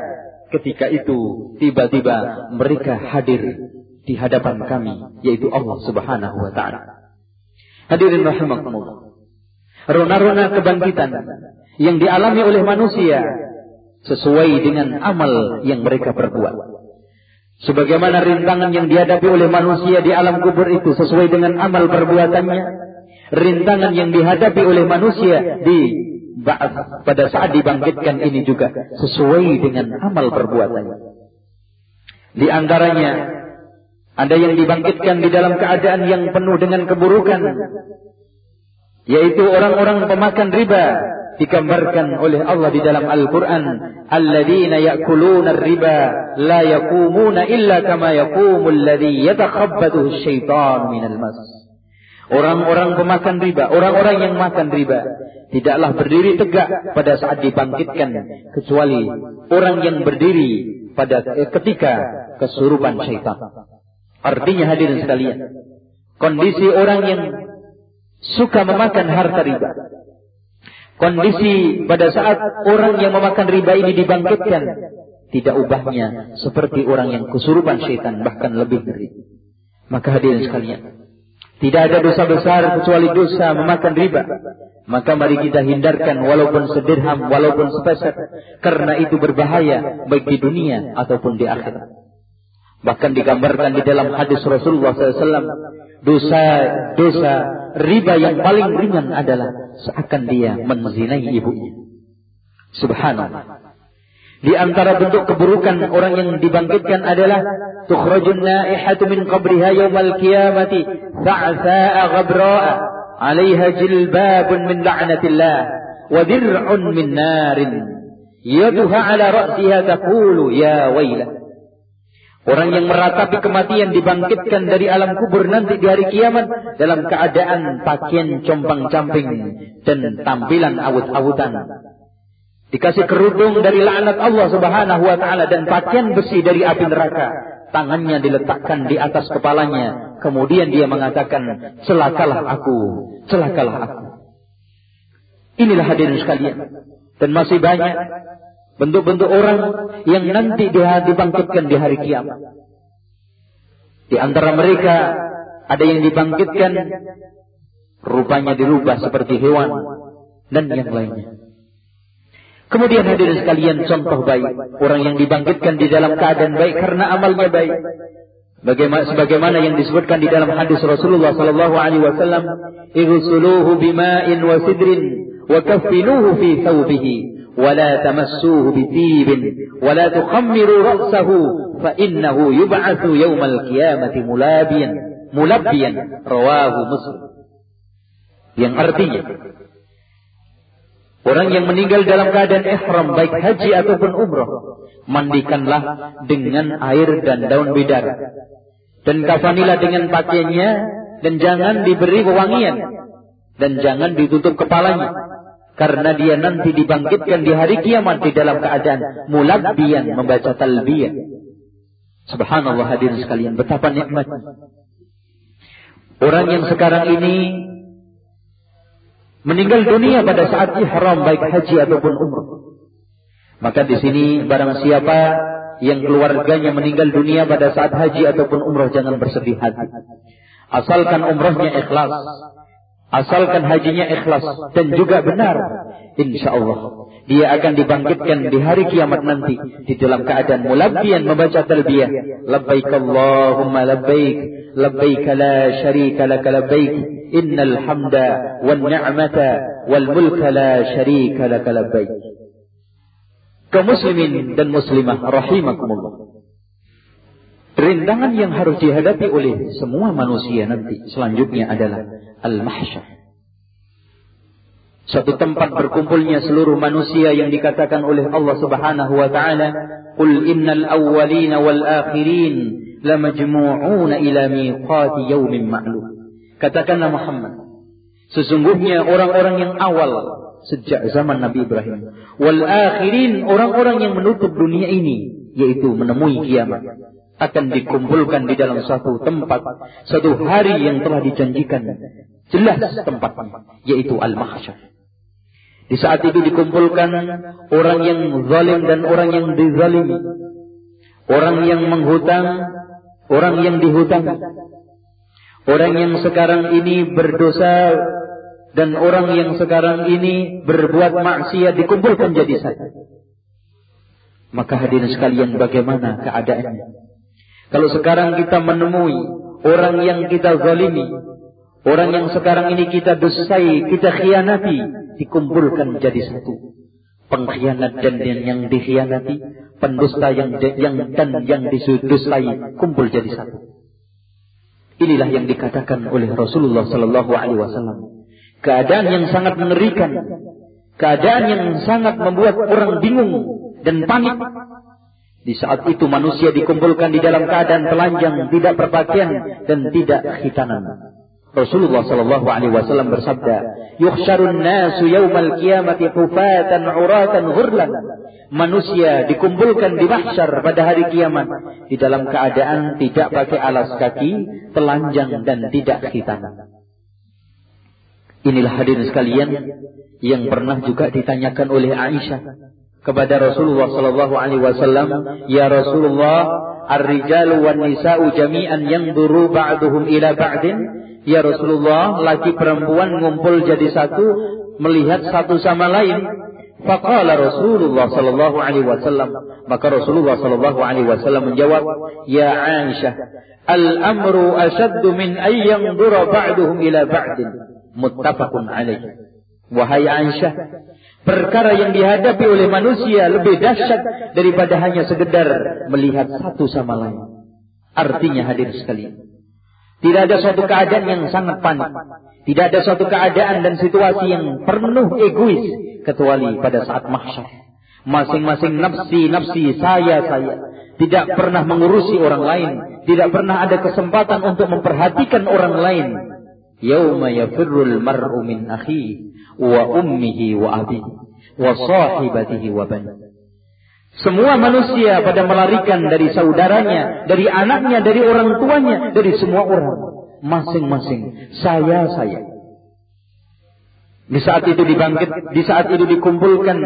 ketika itu tiba-tiba mereka hadir di hadapan kami yaitu Allah Subhanahu wa taala. Hadirin rahimakumullah rona-rona kebangkitan yang dialami oleh manusia sesuai dengan amal yang mereka perbuat. Sebagaimana rintangan yang dihadapi oleh manusia di alam kubur itu sesuai dengan amal perbuatannya, rintangan yang dihadapi oleh manusia di pada saat dibangkitkan ini juga sesuai dengan amal perbuatannya. Di antaranya ada yang dibangkitkan di dalam keadaan yang penuh dengan keburukan yaitu orang-orang pemakan riba digambarkan oleh Allah di dalam Al-Qur'an alladzina ya'kuluna riba la yaqumuna illa kama yaqumu alladhi yatakhabbathu asy-syaitanu minal mas Orang-orang pemakan riba, orang-orang yang makan riba tidaklah berdiri tegak pada saat dibangkitkan kecuali orang yang berdiri pada ketika kesurupan syaitan. Artinya hadirin sekalian, kondisi orang yang suka memakan harta riba. Kondisi pada saat orang yang memakan riba ini dibangkitkan tidak ubahnya seperti orang yang kesurupan syaitan bahkan lebih ngeri. Maka hadirin sekalian, tidak ada dosa besar kecuali dosa memakan riba. Maka mari kita hindarkan walaupun sedirham, walaupun sepeser. Karena itu berbahaya baik di dunia ataupun di akhirat. Bahkan digambarkan di dalam hadis Rasulullah SAW dosa-dosa riba yang paling ringan adalah seakan dia menzinai ibunya. Subhanallah. Di antara bentuk keburukan orang yang dibangkitkan adalah tukhrajun naihatu min qabriha yawmal qiyamati fa'sa'a ghabra'a 'alayha jilbabun min la'natillah wa dir'un min narin yaduha 'ala ra'siha taqulu ya wailah Orang yang meratapi kematian dibangkitkan dari alam kubur nanti di hari kiamat dalam keadaan pakaian compang-camping dan tampilan awut-awutan. Dikasih kerudung dari laknat Allah Subhanahu wa taala dan pakaian besi dari api neraka. Tangannya diletakkan di atas kepalanya. Kemudian dia mengatakan, "Celakalah aku, celakalah aku." Inilah hadirin sekalian. Dan masih banyak Bentuk-bentuk orang yang nanti dibangkitkan di hari kiamat. Di antara mereka ada yang dibangkitkan rupanya dirubah seperti hewan dan yang lainnya. Kemudian hadirin sekalian contoh baik orang yang dibangkitkan di dalam keadaan baik karena amalnya baik. Bagaimana sebagaimana yang disebutkan di dalam hadis Rasulullah sallallahu alaihi wasallam, "Ighsuluhu bima'in wa sidrin wa kaffinuhu fi thawbihi." ولا تمسوه بطيب ولا تخمروا رأسه فإنه يبعث يوم القيامة ملابيا ملبيا رواه مسلم yang artinya Orang yang meninggal dalam keadaan ihram baik haji ataupun umrah, mandikanlah dengan air dan daun bidar. Dan kafanilah dengan pakaiannya dan jangan diberi wewangian dan jangan ditutup kepalanya karena dia nanti dibangkitkan di hari kiamat di dalam keadaan mulabbiyan membaca talbiyah. Subhanallah hadirin sekalian, betapa nikmat. Orang yang sekarang ini meninggal dunia pada saat ihram baik haji ataupun umrah. Maka di sini barang siapa yang keluarganya meninggal dunia pada saat haji ataupun umrah jangan bersedih hati. Asalkan umrahnya ikhlas. Asalkan hajinya ikhlas dan juga benar. Insya Allah. Dia akan dibangkitkan di hari kiamat nanti. Di dalam keadaan mulabbian membaca talbiyah. Labbaik Allahumma labbaik. Labbaik la syarika laka labbaik. Innal hamda wal ni'mata wal mulka la syarika laka labbaik. Kaum muslimin dan muslimah rahimakumullah. Rintangan yang harus dihadapi oleh semua manusia nanti selanjutnya adalah al-mahsyar. Suatu tempat berkumpulnya seluruh manusia yang dikatakan oleh Allah Subhanahu wa taala, "Qul innal awwalina wal akhirin lamajmu'una ila miqati yaumin ma'lum." Katakanlah Muhammad, sesungguhnya orang-orang yang awal sejak zaman Nabi Ibrahim, wal akhirin orang-orang yang menutup dunia ini yaitu menemui kiamat akan dikumpulkan di dalam suatu tempat, suatu hari yang telah dijanjikan. Jelas tempat yaitu al-mahsyar. Di saat itu dikumpulkan orang yang zalim dan orang yang dizalimi. Orang yang menghutang, orang yang dihutang. Orang yang sekarang ini berdosa dan orang yang sekarang ini berbuat maksiat dikumpulkan jadi satu. Maka hadirin sekalian bagaimana keadaannya? Kalau sekarang kita menemui orang yang kita zalimi, orang yang sekarang ini kita dosai, kita khianati, dikumpulkan jadi satu. Pengkhianat dan yang dikhianati, pendusta yang yang dan yang didustai kumpul jadi satu. Inilah yang dikatakan oleh Rasulullah Sallallahu Alaihi Wasallam. Keadaan yang sangat mengerikan, keadaan yang sangat membuat orang bingung dan panik di saat itu manusia dikumpulkan di dalam keadaan telanjang, tidak berpakaian dan tidak khitanan. Rasulullah sallallahu alaihi wasallam bersabda, "Yuhsyarun nasu yaumal qiyamati hufatan uratan ghurlan." Manusia dikumpulkan di mahsyar pada hari kiamat di dalam keadaan tidak pakai alas kaki, telanjang dan tidak khitanan. Inilah hadirin sekalian yang pernah juga ditanyakan oleh Aisyah kepada Rasulullah sallallahu alaihi wasallam, "Ya Rasulullah, ar-rijalu wan nisa'u jami'an yanzuru ba'duhum ila ba'din?" Ya Rasulullah, laki perempuan ngumpul jadi satu, melihat satu sama lain. Faqala Rasulullah sallallahu alaihi wasallam, maka Rasulullah sallallahu alaihi wasallam menjawab, "Ya Aisyah, al-amru ashaddu min ay yanzura ba'duhum ila ba'din." Muttafaqun alaih. Wahai Aisyah, Perkara yang dihadapi oleh manusia lebih dahsyat daripada hanya sekedar melihat satu sama lain. Artinya hadir sekalian. Tidak ada suatu keadaan yang sangat panik. Tidak ada suatu keadaan dan situasi yang penuh egois. Kecuali pada saat mahsyar. Masing-masing nafsi-nafsi saya-saya. Tidak pernah mengurusi orang lain. Tidak pernah ada kesempatan untuk memperhatikan orang lain. Yawma yafirrul mar'u min akhihi wa ummihi wa abihi wa sahibatihi wa bani. Semua manusia pada melarikan dari saudaranya, dari anaknya, dari orang tuanya, dari semua orang. Masing-masing. Saya, saya. Di saat itu dibangkit, di saat itu dikumpulkan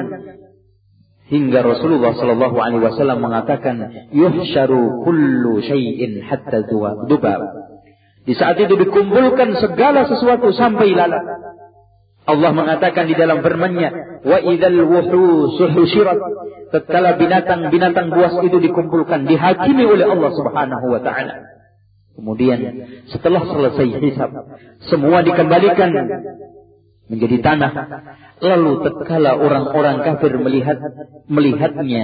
hingga Rasulullah Shallallahu Alaihi Wasallam mengatakan yuhsharu kullu syai'in hatta dubab. Di saat itu dikumpulkan segala sesuatu sampai lalat. Allah mengatakan di dalam firman-Nya, "Wa idzal wuhusu husyirat." Tatkala binatang-binatang buas itu dikumpulkan, dihakimi oleh Allah Subhanahu wa taala. Kemudian setelah selesai hisab, semua dikembalikan menjadi tanah. Lalu tatkala orang-orang kafir melihat melihatnya,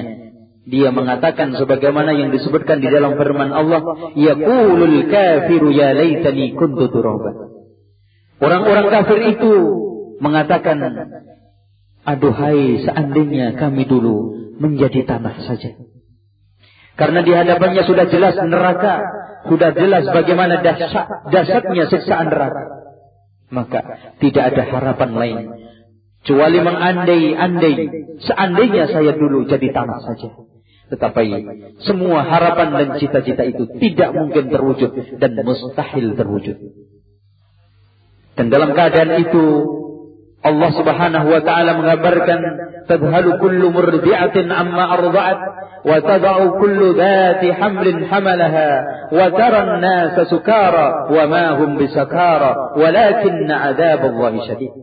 dia mengatakan sebagaimana yang disebutkan di dalam firman Allah, "Yaqulul kafiru ya laitani kuntu turaba." Orang-orang kafir itu mengatakan Aduhai seandainya kami dulu menjadi tanah saja. Karena di hadapannya sudah jelas neraka, sudah jelas bagaimana dahsyat, dahsyatnya siksaan neraka. Maka tidak ada harapan lain kecuali mengandai-andai seandainya saya dulu jadi tanah saja. Tetapi semua harapan dan cita-cita itu tidak mungkin terwujud dan mustahil terwujud. Dan dalam keadaan itu Allah Subhanahu wa taala mengabarkan tadhalu kullu murdi'atin amma arda'at wa tad'u kullu dhati hamlin hamalaha wa tara an-nasa sukara wa ma hum bisakara walakin 'adab Allah syadid.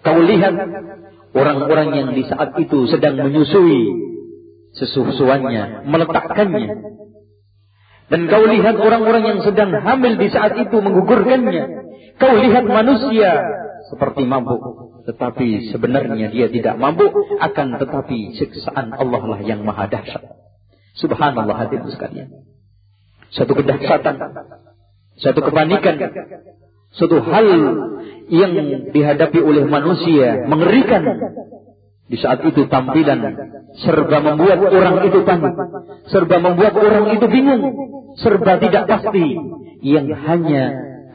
Kau lihat orang-orang yang di saat itu sedang menyusui sesusuannya, meletakkannya. Dan kau lihat orang-orang yang sedang hamil di saat itu menggugurkannya. Kau lihat manusia seperti mabuk. Tetapi sebenarnya dia tidak mabuk. Akan tetapi siksaan Allah lah yang maha dahsyat. Subhanallah hadirin sekalian. Satu kedahsyatan. Satu kepanikan. Satu hal yang dihadapi oleh manusia mengerikan. Di saat itu tampilan serba membuat orang itu panik, serba membuat orang itu bingung, serba tidak pasti. Yang hanya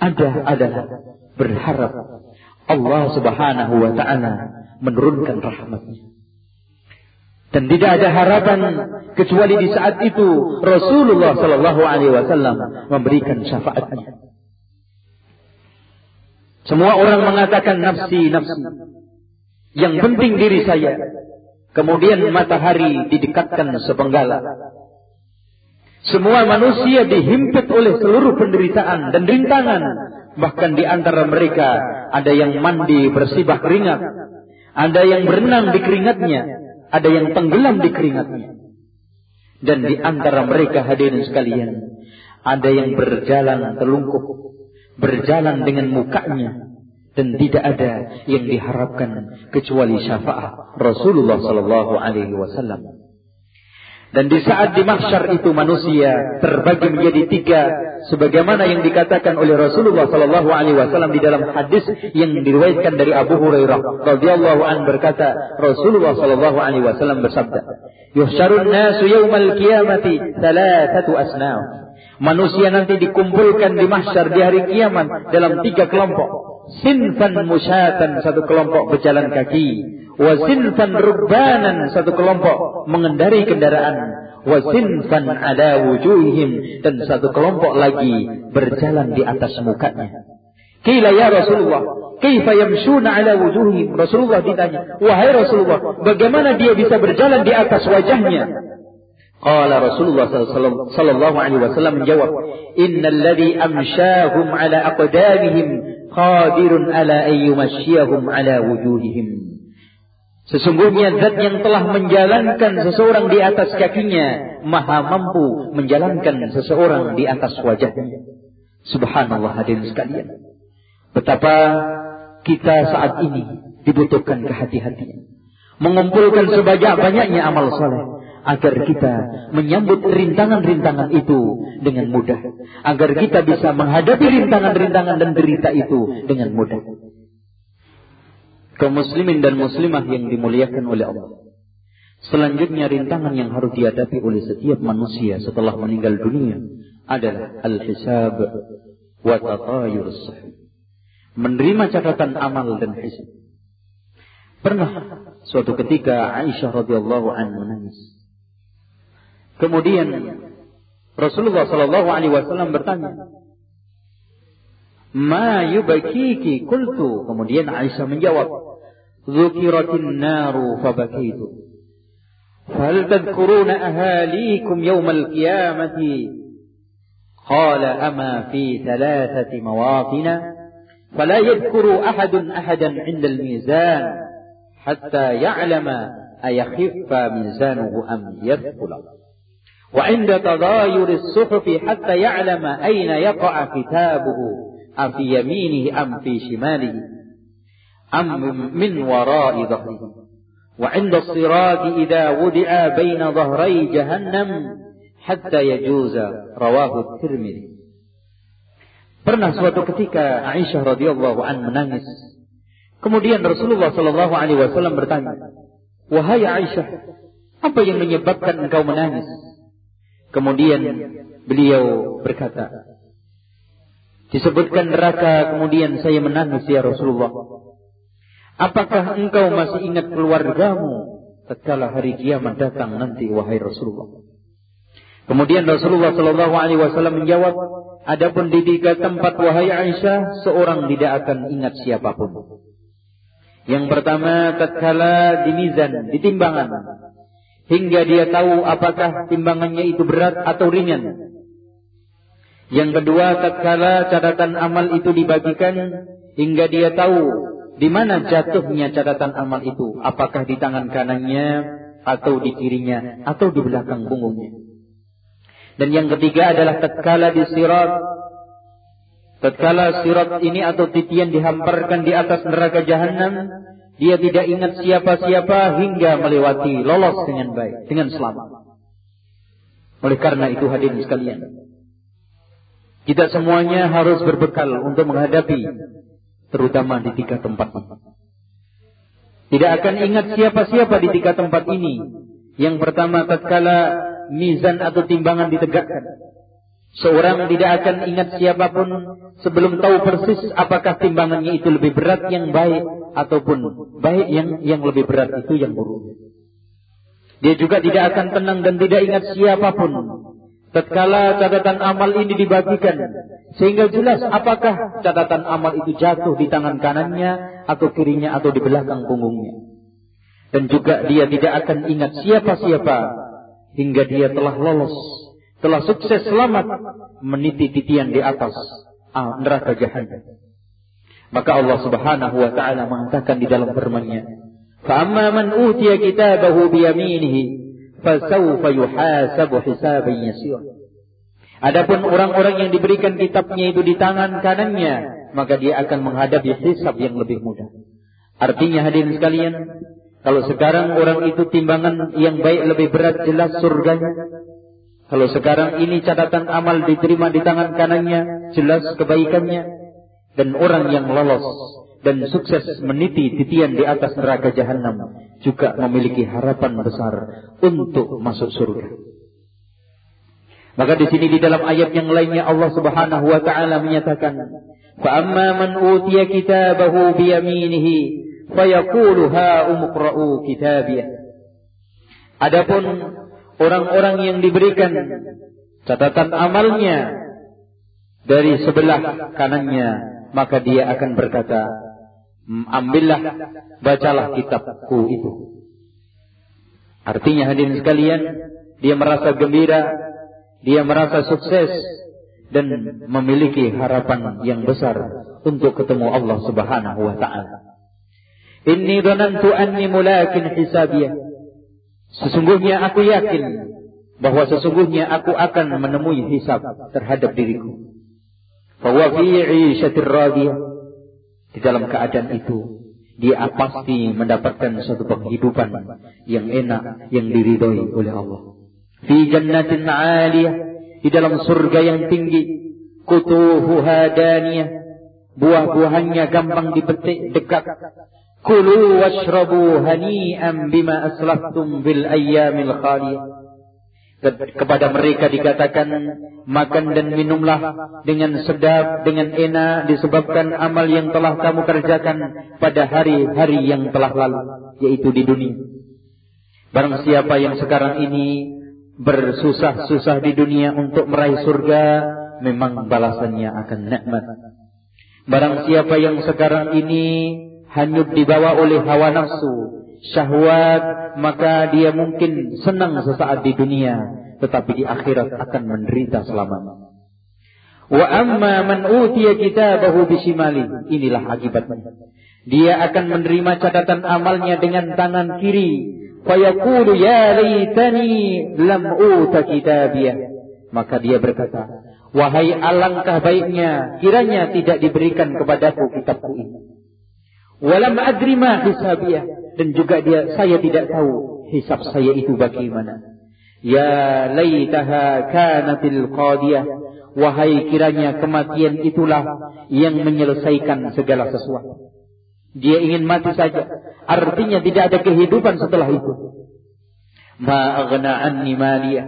ada adalah berharap Allah Subhanahu wa taala menurunkan rahmatnya. Dan tidak ada harapan kecuali di saat itu Rasulullah Sallallahu Alaihi Wasallam memberikan syafaatnya. Semua orang mengatakan nafsi, nafsi. Yang penting diri saya. Kemudian matahari didekatkan sepenggala. Semua manusia dihimpit oleh seluruh penderitaan dan rintangan. Bahkan di antara mereka ada yang mandi bersibah keringat. Ada yang berenang di keringatnya. Ada yang tenggelam di keringatnya. Dan di antara mereka hadirin sekalian. Ada yang berjalan telungkup. Berjalan dengan mukanya. Dan tidak ada yang diharapkan kecuali syafaat Rasulullah Sallallahu Alaihi Wasallam. Dan di saat di mahsyar itu manusia terbagi menjadi tiga sebagaimana yang dikatakan oleh Rasulullah sallallahu alaihi wasallam di dalam hadis yang diriwayatkan dari Abu Hurairah radhiyallahu an berkata Rasulullah sallallahu alaihi wasallam bersabda Yuhsyarun nasu yaumal qiyamati thalathatu asnaf Manusia nanti dikumpulkan di mahsyar di hari kiamat dalam tiga kelompok sinfan musyatan satu kelompok berjalan kaki wa sinfan rubbanan satu kelompok mengendari kendaraan wa sinfan ala wujuhihim dan satu kelompok lagi berjalan di atas mukanya Kila ya Rasulullah, kaifa yamshuna ala wujuhihim? Rasulullah ditanya, wahai Rasulullah, bagaimana dia bisa berjalan di atas wajahnya? Qala Rasulullah sallallahu alaihi wasallam menjawab, "Innal ladzi amshahum ala aqdamihim qadirun ala ayyumashiyahum ala wujuhihim. Sesungguhnya zat yang telah menjalankan seseorang di atas kakinya maha mampu menjalankan seseorang di atas wajahnya. Subhanallah hadirin sekalian. Betapa kita saat ini dibutuhkan kehati-hatian. Mengumpulkan sebanyak-banyaknya amal soleh agar kita menyambut rintangan-rintangan itu dengan mudah, agar kita bisa menghadapi rintangan-rintangan dan derita itu dengan mudah. Kaum muslimin dan muslimah yang dimuliakan oleh Allah. Selanjutnya rintangan yang harus dihadapi oleh setiap manusia setelah meninggal dunia adalah al-hisab wa tatayur Menerima catatan amal dan hisab. Pernah suatu ketika Aisyah radhiyallahu anha menangis Kemudian Rasulullah Shallallahu Alaihi Wasallam bertanya, Ma yubakiki kultu. Kemudian Aisyah menjawab, Zukiratin naru fabakitu. فهل تذكرون أهاليكم يوم القيامة قال أما في ثلاثة مواطن فلا يذكر أحد أحدا عند الميزان حتى يعلم أيخف ميزانه أم يثقل وعند تضاير الصحف حتى يعلم أين يقع كتابه أم في يمينه أم في شماله أم من وراء ظهره وعند الصراط إذا ودع بين ظهري جهنم حتى يجوز رواه الترمذي Pernah suatu ketika Aisyah radhiyallahu an menangis Kemudian Rasulullah Shallallahu Alaihi Wasallam bertanya, wahai Aisyah, apa yang menyebabkan engkau menangis? Kemudian beliau berkata, disebutkan neraka, kemudian saya menangis ya Rasulullah. Apakah engkau masih ingat keluargamu tatkala hari kiamat datang nanti wahai Rasulullah? Kemudian Rasulullah Shallallahu Alaihi Wasallam menjawab, Adapun di tiga tempat wahai Aisyah, seorang tidak akan ingat siapa pun. Yang pertama, tatkala di mizan, di timbangan, hingga dia tahu apakah timbangannya itu berat atau ringan. Yang kedua, tatkala catatan amal itu dibagikan, hingga dia tahu di mana jatuhnya catatan amal itu, apakah di tangan kanannya atau di kirinya atau di belakang punggungnya. Dan yang ketiga adalah tatkala di sirat. Tatkala sirat ini atau titian dihamparkan di atas neraka jahanam, dia tidak ingat siapa-siapa hingga melewati lolos dengan baik, dengan selamat. Oleh karena itu hadirin sekalian, kita semuanya harus berbekal untuk menghadapi terutama di tiga tempat. Tidak akan ingat siapa-siapa di tiga tempat ini. Yang pertama tatkala mizan atau timbangan ditegakkan. Seorang tidak akan ingat siapa pun sebelum tahu persis apakah timbangannya itu lebih berat yang baik ataupun baik yang yang lebih berat itu yang buruk. Dia juga tidak akan tenang dan tidak ingat siapa pun tatkala catatan amal ini dibagikan sehingga jelas apakah catatan amal itu jatuh di tangan kanannya atau kirinya atau di belakang punggungnya. Dan juga dia tidak akan ingat siapa-siapa hingga dia telah lolos, telah sukses selamat meniti titian di atas ah, neraka jahanam. Maka Allah Subhanahu wa taala mengatakan di dalam firman-Nya, "Fa'amma man utiya kitabahu bi yaminihi, fasawfa yuhasabu hisaban yasir." Adapun orang-orang yang diberikan kitabnya itu di tangan kanannya, maka dia akan menghadapi hisab yang lebih mudah. Artinya hadirin sekalian, kalau sekarang orang itu timbangan yang baik lebih berat jelas surganya. Kalau sekarang ini catatan amal diterima di tangan kanannya, jelas kebaikannya. Dan orang yang lolos dan sukses meniti titian di atas neraka jahanam juga memiliki harapan besar untuk masuk surga. Maka di sini di dalam ayat yang lainnya Allah Subhanahu wa taala menyatakan, "Fa amma man utiya kitabahu bi yaminihi fayaqulu ha umqra'u kitabiyah. Adapun orang-orang yang diberikan catatan amalnya dari sebelah kanannya, maka dia akan berkata, ambillah, bacalah kitabku itu. Artinya hadirin sekalian, dia merasa gembira, dia merasa sukses, dan memiliki harapan yang besar untuk ketemu Allah Subhanahu wa taala. Inni dhanantu anni mulakin hisabiyah. Sesungguhnya aku yakin bahwa sesungguhnya aku akan menemui hisab terhadap diriku. Bahwa fi. Di dalam keadaan itu dia pasti mendapatkan suatu penghidupan yang enak yang diridhoi oleh Allah. Fi jannatin 'aliyah di dalam surga yang tinggi kutuhu hadaniyah buah-buahannya gampang dipetik dekat Kulu washrabu hani'an bima aslaftum bil ayyamil khaliyah. Kepada mereka dikatakan makan dan minumlah dengan sedap, dengan enak disebabkan amal yang telah kamu kerjakan pada hari-hari yang telah lalu, yaitu di dunia. Barang siapa yang sekarang ini bersusah-susah di dunia untuk meraih surga, memang balasannya akan nikmat. Barang siapa yang sekarang ini hanyut dibawa oleh hawa nafsu, syahwat, maka dia mungkin senang sesaat di dunia, tetapi di akhirat akan menderita selamanya. Wa amma man utiya kitabahu bisimali. Inilah akibatnya. Dia akan menerima catatan amalnya dengan tangan kiri. Fayaqulu ya laitani lam uta kitabiyah. Maka dia berkata, Wahai alangkah baiknya, kiranya tidak diberikan kepadaku kitabku ini. Walam adri ma hisabiyah dan juga dia saya tidak tahu hisab saya itu bagaimana. Ya laitaha kanatil qadiyah wahai kiranya kematian itulah yang menyelesaikan segala sesuatu. Dia ingin mati saja. Artinya tidak ada kehidupan setelah itu. Ma'aghna anni maliyah.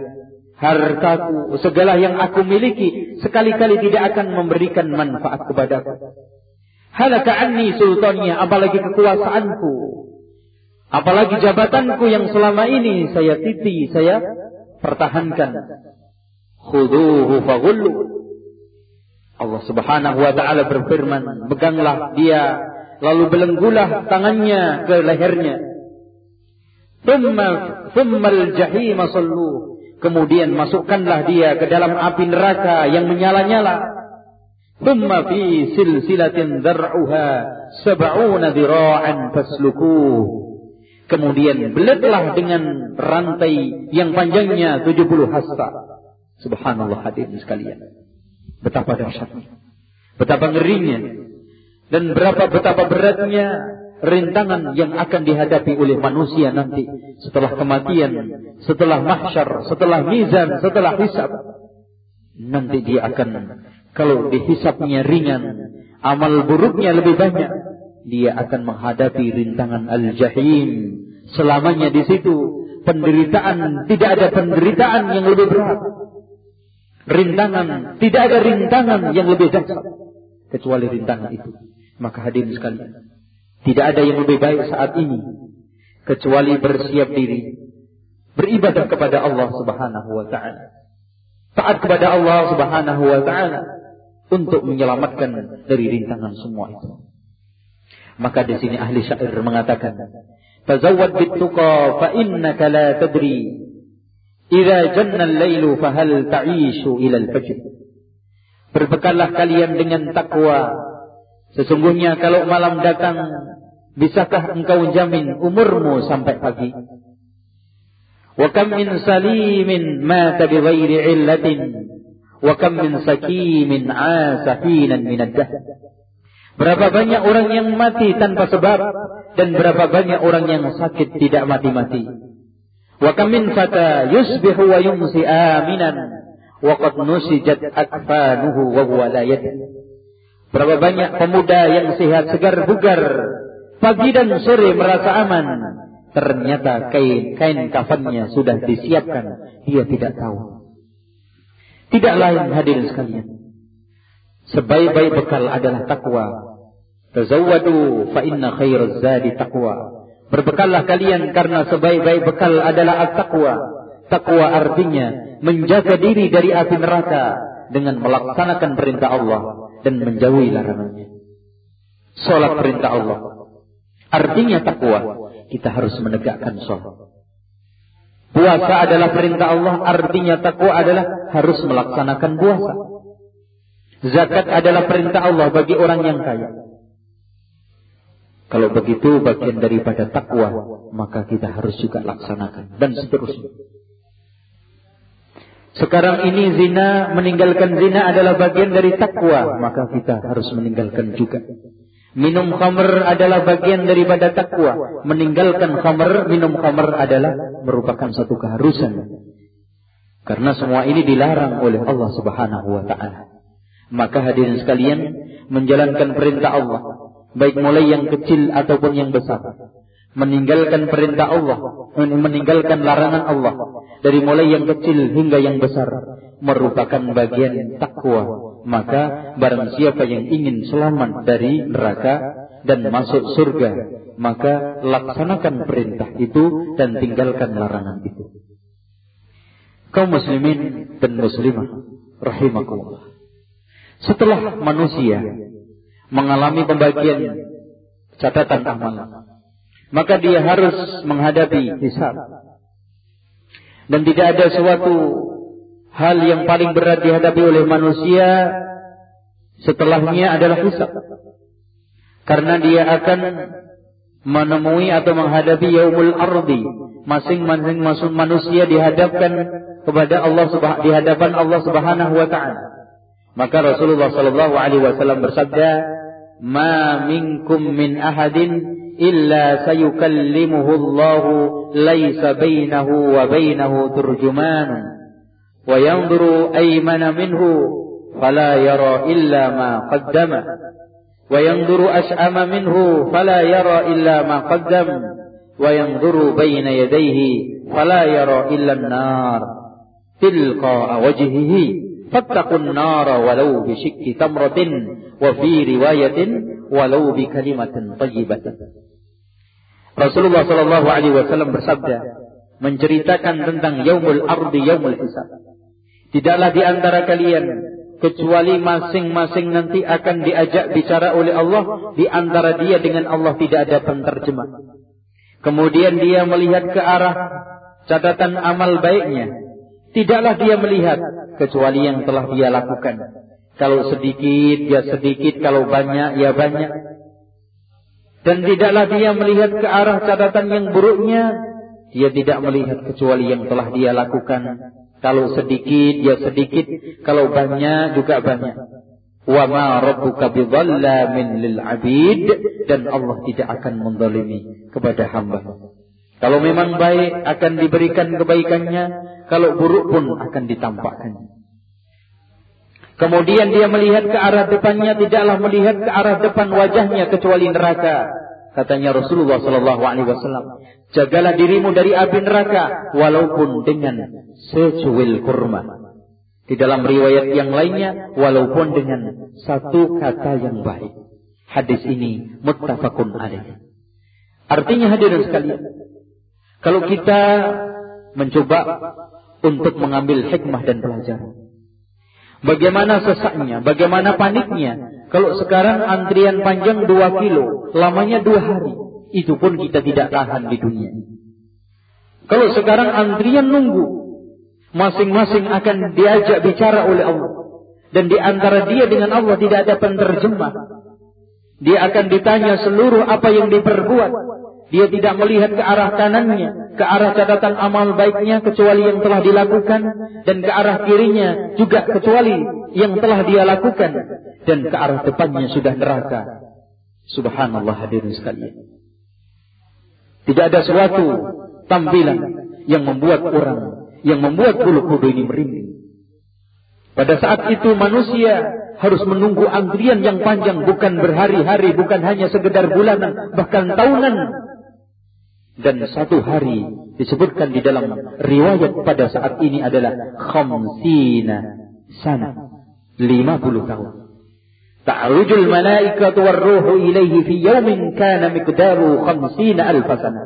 Hartaku, segala yang aku miliki, sekali-kali tidak akan memberikan manfaat kepadaku. Halaka anni sultannya, apalagi kekuasaanku. Apalagi jabatanku yang selama ini saya titi, saya pertahankan. Khuduhu faghullu. Allah Subhanahu wa taala berfirman, "Peganglah dia, lalu belenggulah tangannya ke lehernya." Thumma thumma al-jahim sallu. Kemudian masukkanlah dia ke dalam api neraka yang menyala-nyala. Thumma fi silsilatin dar'uha sab'una dhira'an faslukuh. Kemudian beletlah dengan rantai yang panjangnya 70 hasta. Subhanallah hadirin sekalian. Betapa dahsyatnya. Betapa ngerinya. Dan berapa betapa beratnya rintangan yang akan dihadapi oleh manusia nanti setelah kematian, setelah mahsyar, setelah mizan, setelah hisab. Nanti dia akan kalau dihisapnya ringan, amal buruknya lebih banyak, dia akan menghadapi rintangan al-jahim. Selamanya di situ penderitaan, tidak ada penderitaan yang lebih berat. Rintangan, tidak ada rintangan yang lebih dahsyat kecuali rintangan itu. Maka hadirin sekalian, tidak ada yang lebih baik saat ini kecuali bersiap diri beribadah kepada Allah Subhanahu wa taala. Taat kepada Allah Subhanahu wa taala untuk menyelamatkan dari rintangan semua itu. Maka di sini ahli syair mengatakan, "Tazawwad bituqa fa innaka la tadri idza janna al-lailu fa hal ta'ishu ila al-fajr." Berbekallah kalian dengan takwa. Sesungguhnya kalau malam datang, bisakah engkau jamin umurmu sampai pagi? Wa kam min salimin mata bi ghairi illatin Wa kam min sakimin asahinan minad Berapa banyak orang yang mati tanpa sebab dan berapa banyak orang yang sakit tidak mati-mati. Wa kam min fata yusbihu wa yumsi aminan wa qad nusijat akfanuhu wa huwa la Berapa banyak pemuda yang sehat segar bugar pagi dan sore merasa aman ternyata kain kain kafannya sudah disiapkan dia tidak tahu tidak lain hadirin sekalian. Sebaik-baik bekal adalah takwa. Tazawwadu fa inna khairaz zadi taqwa. Berbekallah kalian karena sebaik-baik bekal adalah at-taqwa. Takwa artinya menjaga diri dari api neraka dengan melaksanakan perintah Allah dan menjauhi larangannya. Salat perintah Allah. Artinya takwa. Kita harus menegakkan salat. Puasa adalah perintah Allah, artinya takwa adalah harus melaksanakan puasa. Zakat adalah perintah Allah bagi orang yang kaya. Kalau begitu bagian daripada takwa, maka kita harus juga laksanakan dan seterusnya. Sekarang ini zina, meninggalkan zina adalah bagian dari takwa, maka kita harus meninggalkan juga. Minum khamr adalah bagian daripada takwa. Meninggalkan khamr, minum khamr adalah merupakan satu keharusan. Karena semua ini dilarang oleh Allah Subhanahu wa taala. Maka hadirin sekalian, menjalankan perintah Allah, baik mulai yang kecil ataupun yang besar. Meninggalkan perintah Allah, meninggalkan larangan Allah dari mulai yang kecil hingga yang besar merupakan bagian takwa maka barang siapa yang ingin selamat dari neraka dan masuk surga, maka laksanakan perintah itu dan tinggalkan larangan itu. Kaum muslimin dan muslimah rahimakumullah. Setelah manusia mengalami pembagian catatan amal, maka dia harus menghadapi hisab. Dan tidak ada suatu hal yang paling berat dihadapi oleh manusia setelahnya adalah hisab. Karena dia akan menemui atau menghadapi yaumul ardi. Masing-masing manusia dihadapkan kepada Allah hadapan Allah Subhanahu wa taala. Maka Rasulullah sallallahu alaihi wasallam bersabda, "Ma minkum min ahadin illa sayukallimuhu Allah laisa bainahu wa bainahu turjumanun." وينظر أيمن منه فلا يرى إلا ما قدم وينظر أشأم منه فلا يرى إلا ما قدم وينظر بين يديه فلا يرى إلا فاتقوا النار ولو بشك تمرة وفي رواية ولو بكلمة طيبة. Rasulullah sallallahu alaihi wasallam bersabda menceritakan tentang yaumul ardi yaumul hisab. Tidaklah di antara kalian kecuali masing-masing nanti akan diajak bicara oleh Allah di antara dia dengan Allah tidak ada penterjemah. Kemudian dia melihat ke arah catatan amal baiknya Tidaklah dia melihat kecuali yang telah dia lakukan. Kalau sedikit, ya sedikit. Kalau banyak, ya banyak. Dan tidaklah dia melihat ke arah catatan yang buruknya. Dia tidak melihat kecuali yang telah dia lakukan. Kalau sedikit, ya sedikit. Kalau banyak, juga banyak. Wa ma rabbuka bidhallamin lil abid. Dan Allah tidak akan mendolimi kepada hamba. Kalau memang baik, akan diberikan kebaikannya. Kalau buruk pun akan ditampakkan. Kemudian dia melihat ke arah depannya, tidaklah melihat ke arah depan wajahnya kecuali neraka. Katanya Rasulullah Sallallahu Alaihi Wasallam, jagalah dirimu dari api neraka, walaupun dengan secuil kurma. Di dalam riwayat yang lainnya, walaupun dengan satu kata yang baik. Hadis ini muttafaqun alaih. Artinya hadirin sekalian, kalau kita mencoba untuk mengambil hikmah dan pelajaran, Bagaimana sesaknya, bagaimana paniknya. Kalau sekarang antrian panjang dua kilo, lamanya dua hari. Itu pun kita tidak tahan di dunia. Kalau sekarang antrian nunggu, masing-masing akan diajak bicara oleh Allah. Dan di antara dia dengan Allah tidak ada penterjemah. Dia akan ditanya seluruh apa yang diperbuat. Dia tidak melihat ke arah kanannya, ke arah catatan amal baiknya kecuali yang telah dilakukan dan ke arah kirinya juga kecuali yang telah dia lakukan dan ke arah depannya sudah neraka. Subhanallah hadirin sekalian. Tidak ada suatu tampilan yang membuat orang, yang membuat bulu kudu ini merinding. Pada saat itu manusia harus menunggu antrian yang panjang bukan berhari-hari, bukan hanya sekedar bulanan, bahkan tahunan dan satu hari disebutkan di dalam riwayat pada saat ini adalah khamsina sana. 50 tahun. Ta'rujul malaikatu warruhu ilaihi fi yawmin kana miqdaru khamsina alf sana.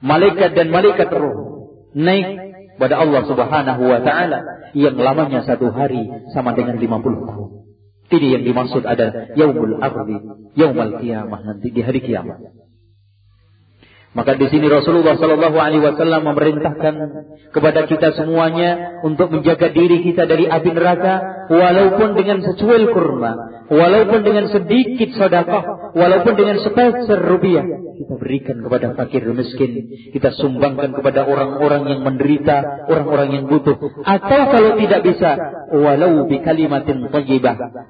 Malaikat dan malaikat roh naik pada Allah Subhanahu wa taala yang lamanya satu hari sama dengan 50 tahun. Ini yang dimaksud adalah yaumul ardi, yaumul qiyamah nanti di hari kiamat. Maka di sini Rasulullah Shallallahu Alaihi Wasallam memerintahkan kepada kita semuanya untuk menjaga diri kita dari api neraka, walaupun dengan secuil kurma, walaupun dengan sedikit sedekah, walaupun dengan sepeser rupiah, kita berikan kepada fakir miskin, kita sumbangkan kepada orang-orang yang menderita, orang-orang yang butuh, atau kalau tidak bisa, walau bi kalimatin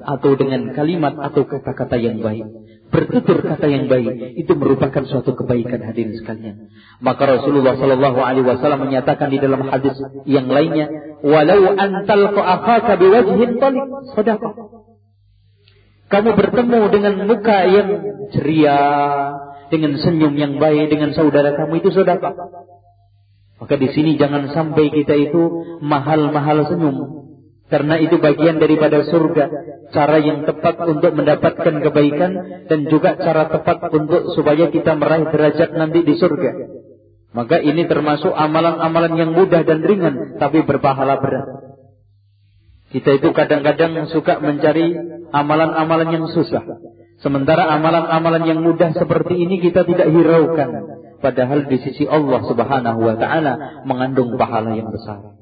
atau dengan kalimat atau kata-kata yang baik bertutur kata yang baik itu merupakan suatu kebaikan hadirin sekalian. Maka Rasulullah Shallallahu Alaihi Wasallam menyatakan di dalam hadis yang lainnya, walau antal. Kamu bertemu dengan muka yang ceria, dengan senyum yang baik dengan saudara kamu itu sedekah. Maka di sini jangan sampai kita itu mahal-mahal senyum. Karena itu bagian daripada surga. Cara yang tepat untuk mendapatkan kebaikan. Dan juga cara tepat untuk supaya kita meraih derajat nanti di surga. Maka ini termasuk amalan-amalan yang mudah dan ringan. Tapi berpahala berat. Kita itu kadang-kadang suka mencari amalan-amalan yang susah. Sementara amalan-amalan yang mudah seperti ini kita tidak hiraukan. Padahal di sisi Allah subhanahu wa ta'ala mengandung pahala yang besar.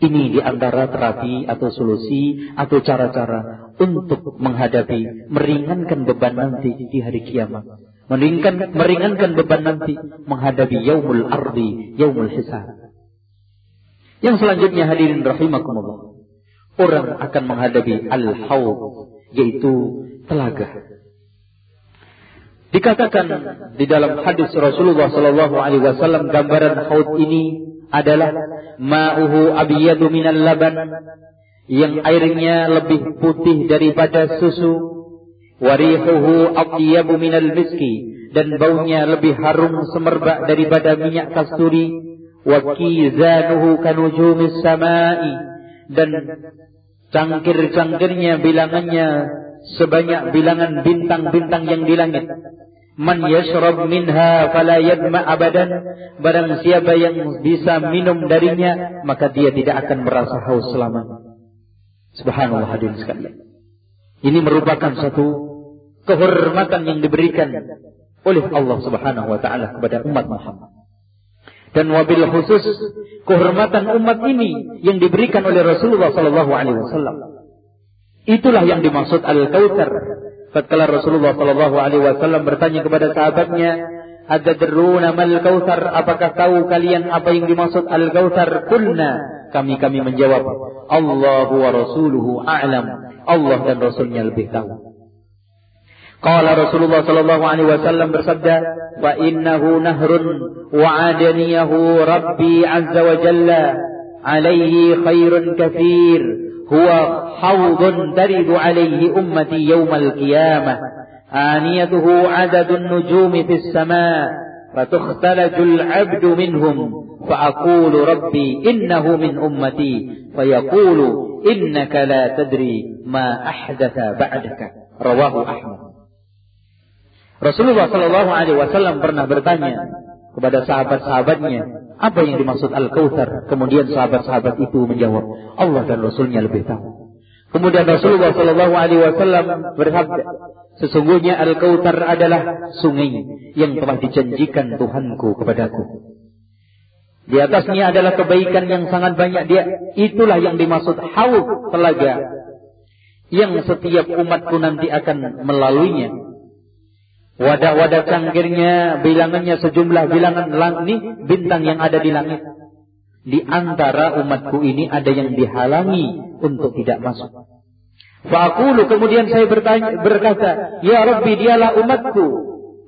Ini di antara terapi atau solusi atau cara-cara untuk menghadapi meringankan beban nanti di hari kiamat. Meringankan, meringankan beban nanti menghadapi yaumul ardi, yaumul hisab. Yang selanjutnya hadirin rahimakumullah. Orang akan menghadapi al-haud, yaitu telaga. Dikatakan di dalam hadis Rasulullah Wasallam gambaran haud ini adalah ma'uhu abiyadu minal laban yang airnya lebih putih daripada susu Warihuhu atyabu minal miski. Dan baunya lebih harum semerbak daripada minyak kasturi. Wa kizanuhu kanujumis samai. Dan cangkir-cangkirnya bilangannya sebanyak bilangan bintang-bintang yang di langit. Man yashrab minha fala yadma abadan. Barang siapa yang bisa minum darinya, maka dia tidak akan merasa haus selamanya. Subhanallah hadirin sekalian. Ini merupakan satu kehormatan yang diberikan oleh Allah Subhanahu wa taala kepada umat Muhammad. Dan wabil khusus kehormatan umat ini yang diberikan oleh Rasulullah sallallahu alaihi wasallam. Itulah yang dimaksud al-kautsar Tatkala Rasulullah Shallallahu Alaihi Wasallam bertanya kepada sahabatnya, ada deruna mal kautsar? Apakah tahu kalian apa yang dimaksud al kautsar? Kulna. Kami kami menjawab, Allah wa Rasuluhu a'lam. Allah dan Rasulnya lebih tahu. Qala Rasulullah sallallahu alaihi wasallam bersabda, "Wa innahu nahrun wa adaniyahu Rabbi azza wa jalla alaihi khairun katsir." هو حوض ترد عليه أمتي يوم القيامة. آنيته عدد النجوم في السماء فتختلج العبد منهم. فأقول ربي إنه من أمتي فيقول إنك لا تدري ما أحدث بعدك. رواه أحمد. Rasulullah Shallallahu Alaihi Wasallam pernah bertanya kepada sahabat-sahabatnya, Apa yang dimaksud Al-Kautsar? Kemudian sahabat-sahabat itu menjawab, Allah dan Rasulnya lebih tahu. Kemudian Rasulullah Shallallahu Alaihi Wasallam bersabda, sesungguhnya Al-Kautsar adalah sungai yang telah dijanjikan Tuhanku kepadaku. Di atasnya adalah kebaikan yang sangat banyak. Dia itulah yang dimaksud haud telaga yang setiap umatku nanti akan melaluinya Wadah-wadah cangkirnya, bilangannya sejumlah bilangan langit, bintang yang ada di langit. Di antara umatku ini ada yang dihalangi untuk tidak masuk. Fakulu kemudian saya bertanya, berkata, Ya Rabbi dialah umatku.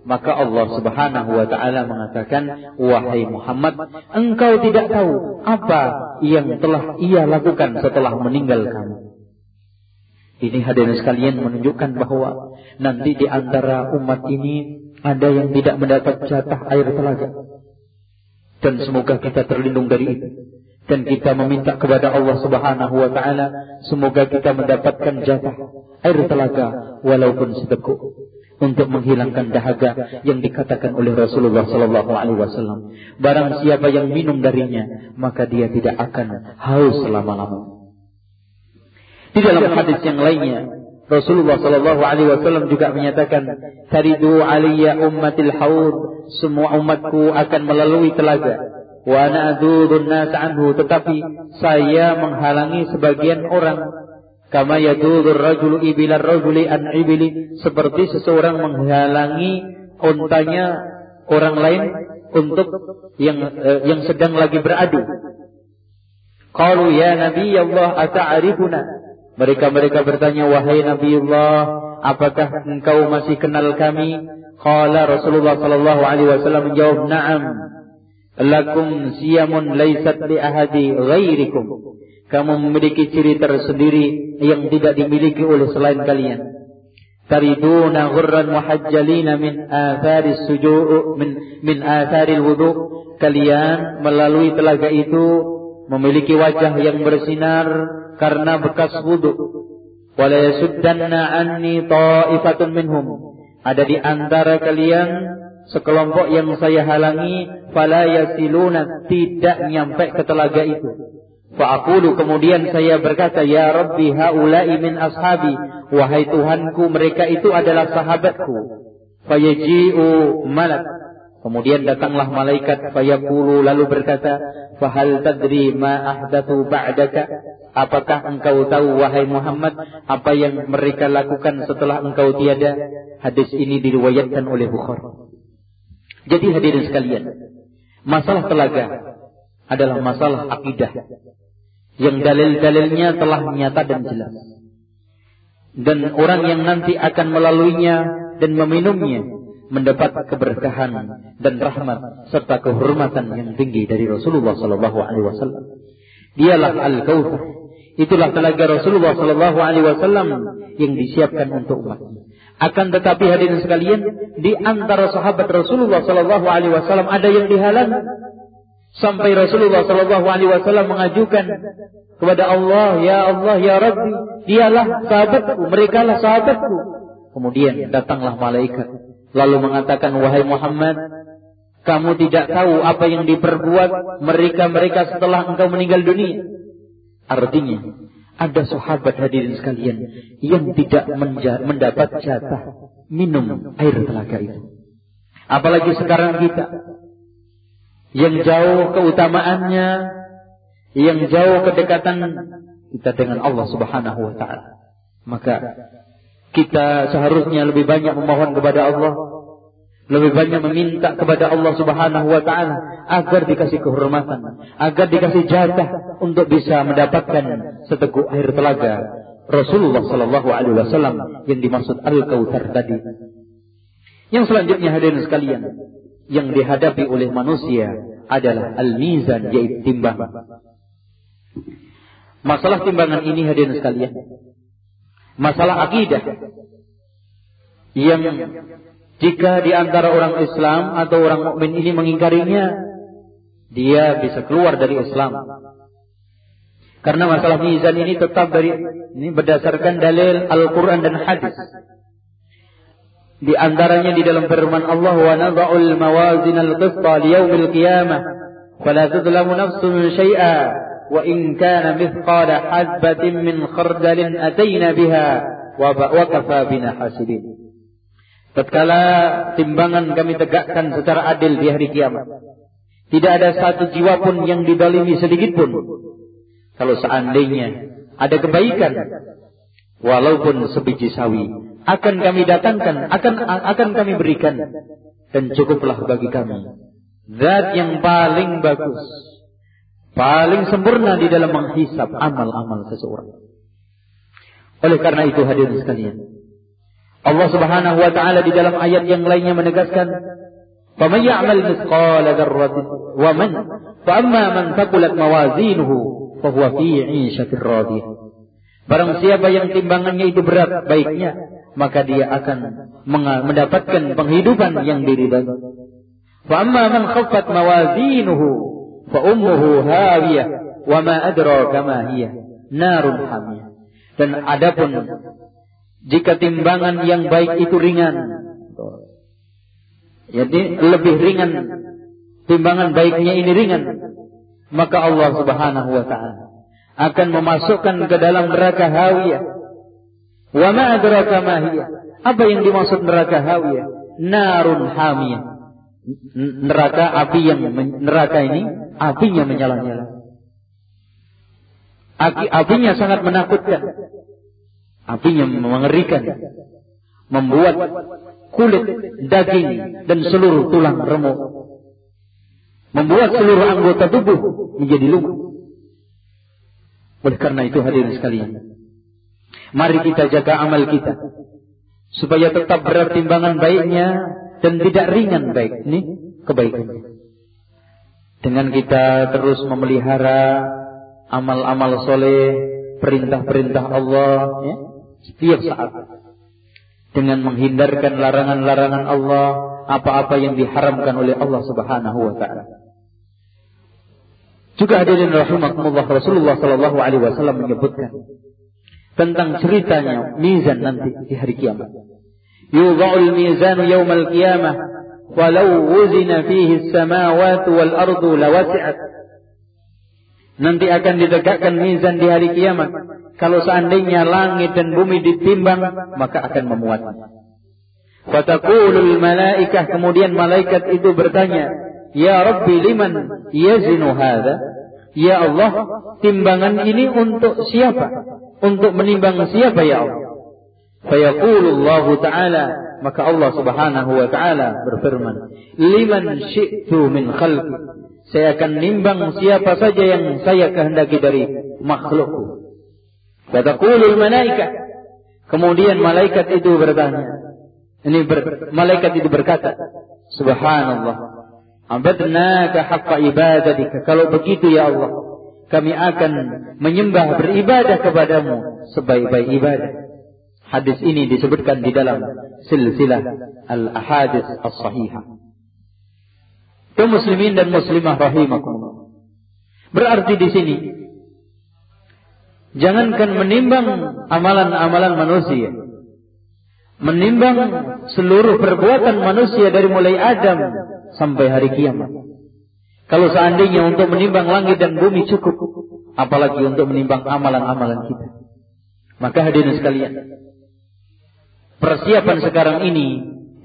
Maka Allah subhanahu wa ta'ala mengatakan, Wahai Muhammad, engkau tidak tahu apa yang telah ia lakukan setelah meninggal kamu. Ini hadirin sekalian menunjukkan bahwa nanti di antara umat ini ada yang tidak mendapat jatah air telaga. Dan semoga kita terlindung dari itu. Dan kita meminta kepada Allah Subhanahu wa taala semoga kita mendapatkan jatah air telaga walaupun seteguk untuk menghilangkan dahaga yang dikatakan oleh Rasulullah sallallahu alaihi wasallam. Barang siapa yang minum darinya, maka dia tidak akan haus selama-lamanya. Di dalam hadis yang lainnya, Rasulullah Shallallahu Alaihi Wasallam juga menyatakan, "Taridu aliyya ummatil haud." Semua umatku akan melalui telaga. Wa na'dudun nas anhu. Tetapi saya menghalangi sebagian orang kama yadudur rajulu ibilar rajuli an ibili seperti seseorang menghalangi untanya orang lain untuk yang eh, yang sedang lagi beradu. Qalu ya Nabi Allah ata'arifuna mereka-mereka bertanya, wahai Nabiullah, apakah engkau masih kenal kami? Qala Rasulullah sallallahu alaihi wasallam menjawab, "Na'am." Lakum siyamun laisat li ahadi ghairikum. Kamu memiliki ciri tersendiri yang tidak dimiliki oleh selain kalian. Tariduna ghurran muhajjalina min athari sujuu min min athari wudu. Kalian melalui telaga itu memiliki wajah yang bersinar karena bekas wudhu. Wala yasuddanna anni ta'ifatun minhum. Ada di antara kalian sekelompok yang saya halangi fala yasiluna tidak nyampe ke telaga itu. Fa'aqulu kemudian saya berkata ya Rabbi haula'i min ashabi wahai Tuhanku mereka itu adalah sahabatku. Fayaji'u malak Kemudian datanglah malaikat fayaqulu lalu berkata, "Fahal tadri ma ahdathu ba'daka?" Apakah engkau tahu wahai Muhammad apa yang mereka lakukan setelah engkau tiada? Hadis ini diriwayatkan oleh Bukhari. Jadi hadirin sekalian, masalah telaga adalah masalah akidah yang dalil-dalilnya telah nyata dan jelas. Dan orang yang nanti akan melaluinya dan meminumnya mendapat keberkahan dan rahmat serta kehormatan yang tinggi dari Rasulullah sallallahu alaihi. Dialah Al-Kautsar. Itulah telaga Rasulullah sallallahu alaihi wasallam yang disiapkan untuk umat. Akan tetapi hadirin sekalian, di antara sahabat Rasulullah Sallallahu Alaihi Wasallam ada yang dihalang sampai Rasulullah Sallallahu Alaihi Wasallam mengajukan kepada Allah, ya Allah, ya Rabbi, dialah sahabatku, mereka lah sahabatku. Kemudian datanglah malaikat lalu mengatakan, wahai Muhammad, kamu tidak tahu apa yang diperbuat mereka-mereka setelah engkau meninggal dunia. Artinya, ada sahabat hadirin sekalian yang tidak mendapat jatah minum air telaga itu. Apalagi sekarang kita yang jauh keutamaannya, yang jauh kedekatan kita dengan Allah Subhanahu wa taala. Maka kita seharusnya lebih banyak memohon kepada Allah lebih banyak meminta kepada Allah Subhanahu wa taala agar dikasih kehormatan, agar dikasih jatah untuk bisa mendapatkan seteguk air telaga Rasulullah sallallahu alaihi wasallam yang dimaksud Al-Kautsar tadi. Yang selanjutnya hadirin sekalian, yang dihadapi oleh manusia adalah al-mizan yaitu timbangan. Masalah timbangan ini hadirin sekalian, masalah akidah yang jika di antara orang Islam atau orang mukmin ini mengingkarinya, dia bisa keluar dari Islam. Karena masalah mizan ini tetap dari ini berdasarkan dalil Al-Qur'an dan hadis. Di antaranya di dalam firman Allah wa nadha'ul mawazin al-qista liyaumil qiyamah fala tudlamu nafsun syai'a wa in kana mithqala habatin min khardalin atayna biha wa kafa bina hasibin. Tatkala timbangan kami tegakkan secara adil di hari kiamat. Tidak ada satu jiwa pun yang didalimi sedikit pun. Kalau seandainya ada kebaikan, walaupun sebiji sawi, akan kami datangkan, akan akan kami berikan, dan cukuplah bagi kami. Zat yang paling bagus, paling sempurna di dalam menghisap amal-amal seseorang. Oleh karena itu hadirin sekalian, Allah Subhanahu wa taala di dalam ayat yang lainnya menegaskan, "Faman ya'mal mithqala dzarratin wa man fa amma man thaqulat mawazinuhu fa huwa fi 'ishatir radiyah." Barang siapa yang timbangannya itu berat baiknya, maka dia akan mendapatkan penghidupan yang diridai. Fa man khaffat mawazinuhu fa ummuhu hawiyah wa ma adraka ma hiya narun hamiyah. Dan adapun jika timbangan yang baik itu ringan. Jadi lebih ringan timbangan baiknya ini ringan, maka Allah Subhanahu wa taala akan memasukkan ke dalam neraka hawiyah. Wa ma adraka ma? Apa yang dimaksud neraka hawiyah? Narun hamiyah. Neraka api yang neraka ini apinya menyala-nyala. Apinya sangat menakutkan. Apinya mengerikan. Membuat kulit, daging, dan seluruh tulang remuk. Membuat seluruh anggota tubuh menjadi luka. Oleh karena itu hadirin sekalian. Mari kita jaga amal kita. Supaya tetap berat timbangan baiknya dan tidak ringan baik. Ini kebaikan. Dengan kita terus memelihara amal-amal soleh, perintah-perintah Allah, ya, setiap saat dengan menghindarkan larangan-larangan Allah, apa-apa yang diharamkan oleh Allah Subhanahu wa taala. Juga hadirin rahimakumullah Rasulullah sallallahu alaihi wasallam menyebutkan tentang ceritanya mizan nanti di hari kiamat. Yudha'ul mizan yaumal qiyamah walau wuzina fihi as-samawati wal ardu lawasi'at. Nanti akan ditegakkan mizan di hari kiamat kalau seandainya langit dan bumi ditimbang, maka akan memuat. Fataqulul malaikah kemudian malaikat itu bertanya, "Ya Rabbi liman yazinu hadha?" Ya Allah, timbangan ini untuk siapa? Untuk menimbang siapa ya Allah? Fayaqulullahu ta'ala maka Allah Subhanahu wa taala berfirman, "Liman syi'tu min khalqi." Saya akan nimbang siapa saja yang saya kehendaki dari makhlukku. Fataqulul malaikah. Kemudian malaikat itu bertanya. Ini ber, malaikat itu berkata, Subhanallah. Abadnaka haqqa ibadatika. Kalau begitu ya Allah, kami akan menyembah beribadah kepadamu sebaik-baik ibadah. Hadis ini disebutkan di dalam silsilah al-ahadis as-sahihah. Kaum muslimin dan muslimah rahimakumullah. Berarti di sini jangankan menimbang amalan-amalan manusia, menimbang seluruh perbuatan manusia dari mulai Adam sampai hari kiamat. Kalau seandainya untuk menimbang langit dan bumi cukup, apalagi untuk menimbang amalan-amalan kita. Maka hadirin sekalian, Persiapan sekarang ini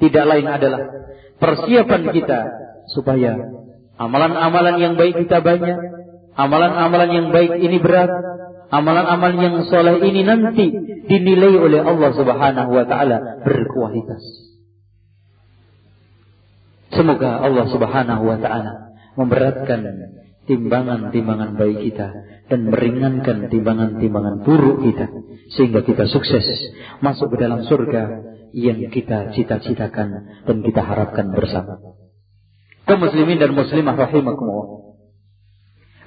tidak lain adalah persiapan kita supaya amalan-amalan yang baik kita banyak, amalan-amalan yang baik ini berat, amalan-amalan yang soleh ini nanti dinilai oleh Allah Subhanahu wa taala berkualitas. Semoga Allah Subhanahu wa taala memberatkan timbangan-timbangan baik kita dan meringankan timbangan-timbangan buruk kita sehingga kita sukses masuk ke dalam surga yang kita cita-citakan dan kita harapkan bersama. Kaum muslimin dan muslimah rahimakumullah.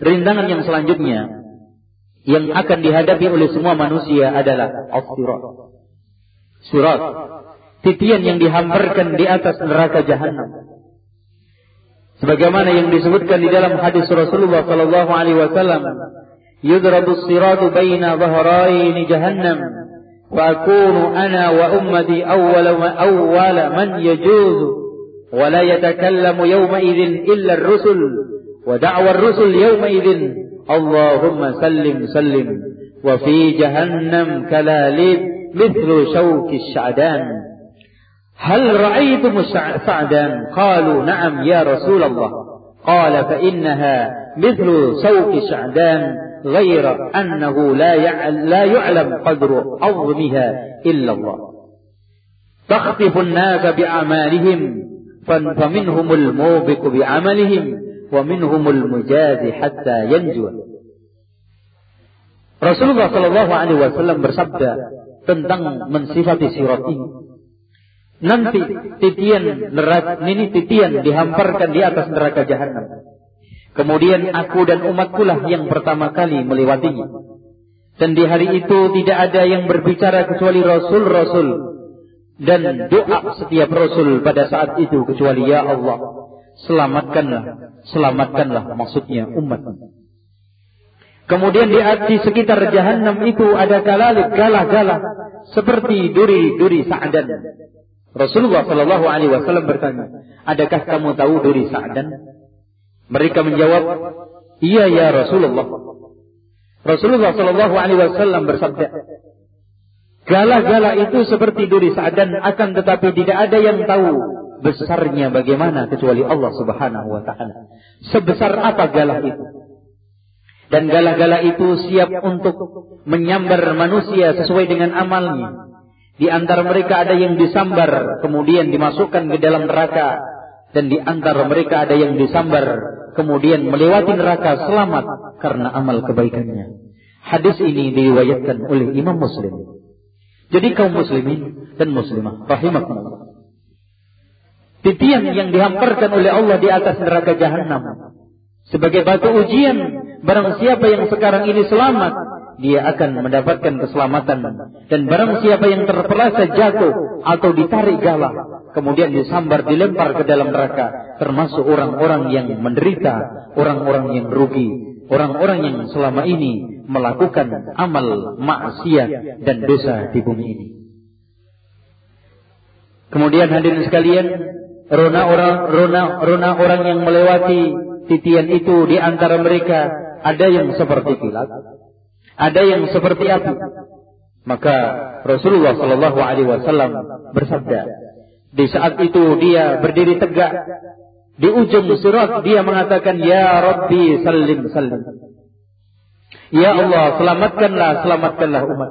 Rintangan yang selanjutnya yang akan dihadapi oleh semua manusia adalah as-sirat. Sirat. Titian yang dihamparkan di atas neraka jahanam sebagaimana yang disebutkan di dalam hadis Rasulullah sallallahu alaihi wasallam yudrabu as-siratu baina dhahrayn jahannam wa akunu ana wa ummati awwal awwal man yajuzu wa la yatakallamu yawma idzin illa ar-rusul wa da'wa ar-rusul yawma idzin Allahumma sallim sallim wa fi هل رأيتم سعدا؟ قالوا نعم يا رسول الله. قال فإنها مثل سوق سعدان غير أنه لا لا يعلم قدر عظمها إلا الله. تخطف الناس بأعمالهم فمنهم الموبق بعملهم ومنهم المجاز حتى ينجو. Rasulullah Shallallahu Alaihi Wasallam bersabda tentang mensifati sirat ini. Nanti titian neraka ini titian dihamparkan di atas neraka jahanam. Kemudian aku dan umatku lah yang pertama kali melewatinya. Dan di hari itu tidak ada yang berbicara kecuali rasul-rasul dan doa setiap rasul pada saat itu kecuali ya Allah selamatkanlah selamatkanlah maksudnya umat Kemudian di, di sekitar jahanam itu ada galah-galah seperti duri-duri sa'dan Rasulullah Shallallahu Alaihi Wasallam bertanya, adakah kamu tahu duri Sa'dan? Mereka menjawab, iya ya Rasulullah. Rasulullah Shallallahu Alaihi Wasallam bersabda, gala-gala itu seperti duri Sa'dan akan tetapi tidak ada yang tahu besarnya bagaimana kecuali Allah Subhanahu Wa Taala. Sebesar apa galah itu? Dan gala-gala itu siap untuk menyambar manusia sesuai dengan amalnya di antara mereka ada yang disambar, kemudian dimasukkan ke dalam neraka. Dan di antara mereka ada yang disambar, kemudian melewati neraka selamat karena amal kebaikannya. Hadis ini diriwayatkan oleh Imam Muslim. Jadi kaum muslimin dan muslimah, rahimakumullah. Titian yang dihamparkan oleh Allah di atas neraka jahanam sebagai batu ujian barang siapa yang sekarang ini selamat dia akan mendapatkan keselamatan. Dan barang siapa yang terpelasa jatuh atau ditarik galah kemudian disambar dilempar ke dalam neraka termasuk orang-orang yang menderita orang-orang yang rugi orang-orang yang selama ini melakukan amal maksiat dan dosa di bumi ini. Kemudian hadirin sekalian rona orang rona rona orang yang melewati titian itu di antara mereka ada yang seperti kilat ada yang seperti api. Maka Rasulullah Shallallahu Alaihi Wasallam bersabda, di saat itu dia berdiri tegak di ujung surat dia mengatakan, Ya Rabbi salim salim. Ya Allah selamatkanlah selamatkanlah umat.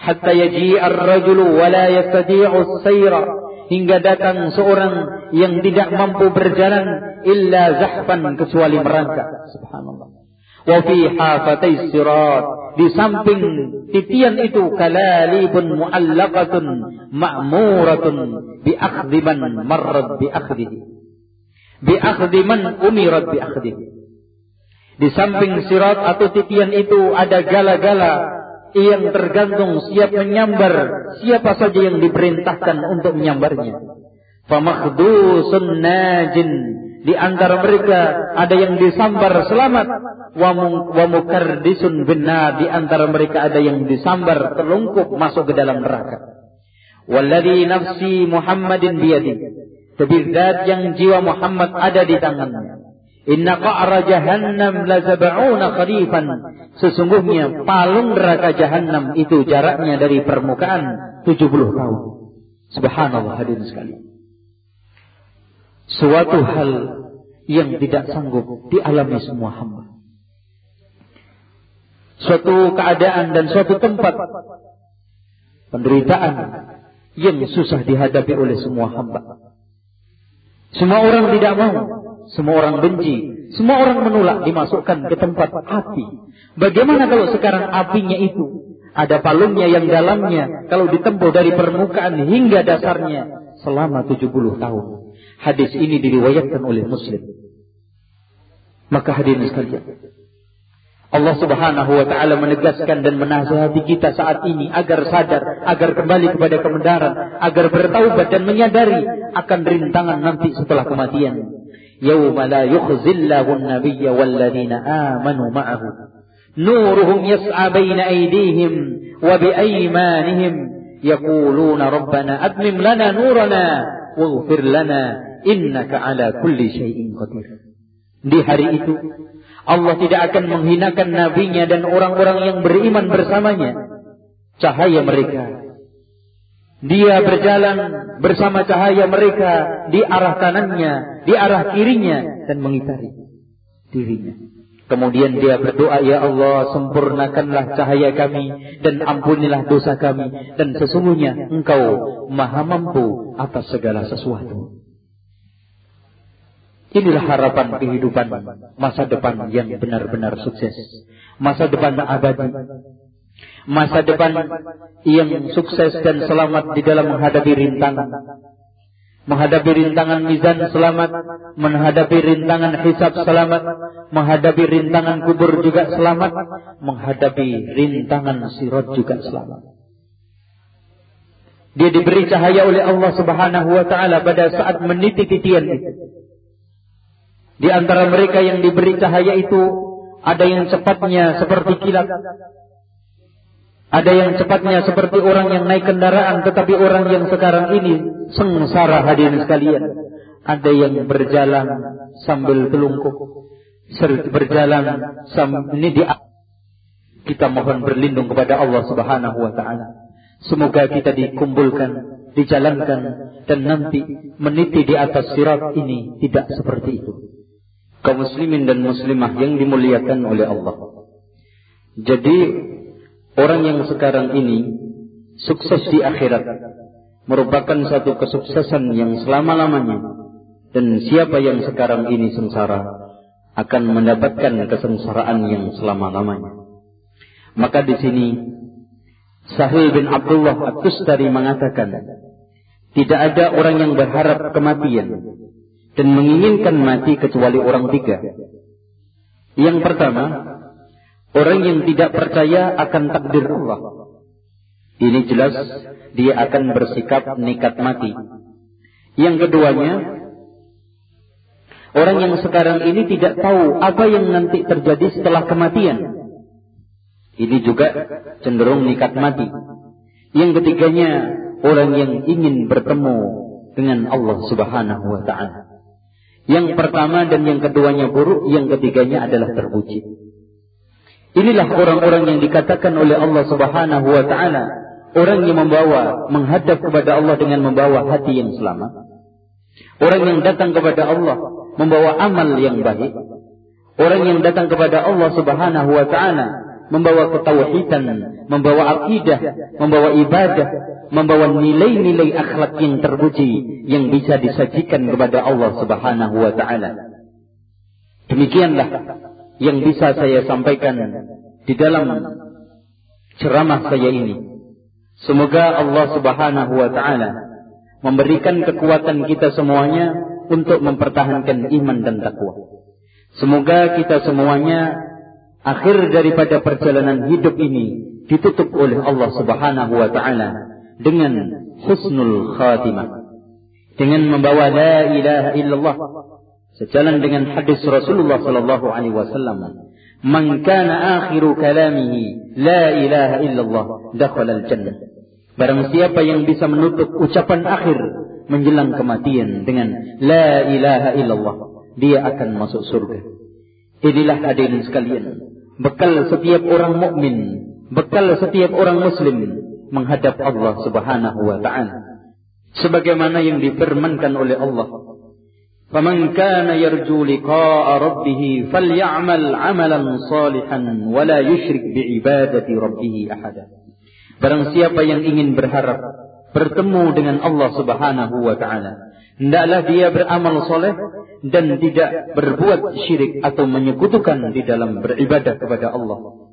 Hatta yaji ar-rajulu wa la yastati'u sayra hingga datang seorang yang tidak mampu berjalan illa zahfan kecuali merangkak. Subhanallah. Wa fi hafatai sirat. Di samping titian itu kalalibun muallaqatun ma'muratun bi akhdiman marrad bi akhdihi. Umirat bi. Di samping sirat atau titian itu ada gala-gala yang tergantung siap menyambar siapa saja yang diperintahkan untuk menyambarnya. Famakhdusun najin di antara mereka ada yang disambar selamat wa mukardisun benar di antara mereka ada yang disambar terlungkup masuk ke dalam neraka. Walladhi nafsi Muhammadin biyadi. Demi yang jiwa Muhammad ada di tangannya. Inna qa'ra jahannam la sab'una kharifan. Sesungguhnya palung neraka jahannam itu jaraknya dari permukaan 70 tahun. Subhanallah hadirin sekalian. Suatu hal yang tidak sanggup dialami semua hamba. Suatu keadaan dan suatu tempat penderitaan yang susah dihadapi oleh semua hamba. Semua orang tidak mau, semua orang benci, semua orang menolak dimasukkan ke tempat api. Bagaimana kalau sekarang apinya itu ada palungnya yang dalamnya kalau ditempuh dari permukaan hingga dasarnya selama 70 tahun. Hadis ini diriwayatkan oleh Muslim. Maka hadirin sekalian, Allah Subhanahu wa taala menegaskan dan menasihati kita saat ini agar sadar, agar kembali kepada kebenaran, agar bertaubat dan menyadari akan rintangan nanti setelah kematian. Yauma la yukhzillahu an-nabiyya walladzina amanu ma'ahu. Nuruhum yas'a baina aydihim wa bi aymanihim yaquluna rabbana atmim lana nurana waghfir lana innaka ala kulli syai'in qadir. Di hari itu Allah tidak akan menghinakan nabinya dan orang-orang yang beriman bersamanya. Cahaya mereka. Dia berjalan bersama cahaya mereka di arah kanannya, di arah kirinya dan mengitari dirinya. Kemudian dia berdoa, Ya Allah, sempurnakanlah cahaya kami dan ampunilah dosa kami. Dan sesungguhnya Engkau maha mampu atas segala sesuatu. Inilah harapan kehidupan masa depan yang benar-benar sukses. Masa depan abadi. Masa depan yang sukses dan selamat di dalam menghadapi rintangan. Menghadapi rintangan mizan selamat. Menghadapi rintangan hisab selamat. Menghadapi rintangan kubur juga selamat. Menghadapi rintangan sirat juga selamat. Dia diberi cahaya oleh Allah Subhanahu wa taala pada saat meniti titian itu. Di antara mereka yang diberi cahaya itu ada yang cepatnya seperti kilat. Ada yang cepatnya seperti orang yang naik kendaraan tetapi orang yang sekarang ini sengsara hadirin sekalian. Ada yang berjalan sambil telungkup. Berjalan sambil ini di kita mohon berlindung kepada Allah Subhanahu wa taala. Semoga kita dikumpulkan, dijalankan dan nanti meniti di atas sirat ini tidak seperti itu kaum muslimin dan muslimah yang dimuliakan oleh Allah. Jadi orang yang sekarang ini sukses di akhirat merupakan satu kesuksesan yang selama-lamanya dan siapa yang sekarang ini sengsara akan mendapatkan kesengsaraan yang selama-lamanya. Maka di sini Sahil bin Abdullah At-Tustari mengatakan, tidak ada orang yang berharap kematian dan menginginkan mati kecuali orang tiga. Yang pertama, orang yang tidak percaya akan takdir Allah. Ini jelas dia akan bersikap nekat mati. Yang keduanya, orang yang sekarang ini tidak tahu apa yang nanti terjadi setelah kematian. Ini juga cenderung nekat mati. Yang ketiganya, orang yang ingin bertemu dengan Allah Subhanahu wa taala. Yang pertama dan yang keduanya buruk, yang ketiganya adalah terpuji. Inilah orang-orang yang dikatakan oleh Allah Subhanahu wa taala, orang yang membawa menghadap kepada Allah dengan membawa hati yang selamat. Orang yang datang kepada Allah membawa amal yang baik. Orang yang datang kepada Allah Subhanahu wa taala membawa ketauhidan, membawa akidah, membawa ibadah, membawa nilai-nilai akhlak yang terpuji yang bisa disajikan kepada Allah Subhanahu wa taala. Demikianlah yang bisa saya sampaikan di dalam ceramah saya ini. Semoga Allah Subhanahu wa taala memberikan kekuatan kita semuanya untuk mempertahankan iman dan takwa. Semoga kita semuanya akhir daripada perjalanan hidup ini ditutup oleh Allah Subhanahu wa taala dengan husnul khatimah. Dengan membawa la ilaha illallah sejalan dengan hadis Rasulullah sallallahu alaihi wasallam. Man kana akhiru kalamihi la ilaha illallah dakhala al-jannah. Barang siapa yang bisa menutup ucapan akhir menjelang kematian dengan la ilaha illallah, dia akan masuk surga. Inilah hadirin sekalian, bekal setiap orang mukmin, bekal setiap orang muslim menghadap Allah Subhanahu wa taala. Sebagaimana yang difirmankan oleh Allah, "Faman kana yarju liqa'a rabbih falyamal 'amalan salihan wa la yusyrik bi'ibadati rabbih ahada." Barang siapa yang ingin berharap bertemu dengan Allah Subhanahu wa taala, hendaklah dia beramal soleh dan tidak berbuat syirik atau menyekutukan di dalam beribadah kepada Allah.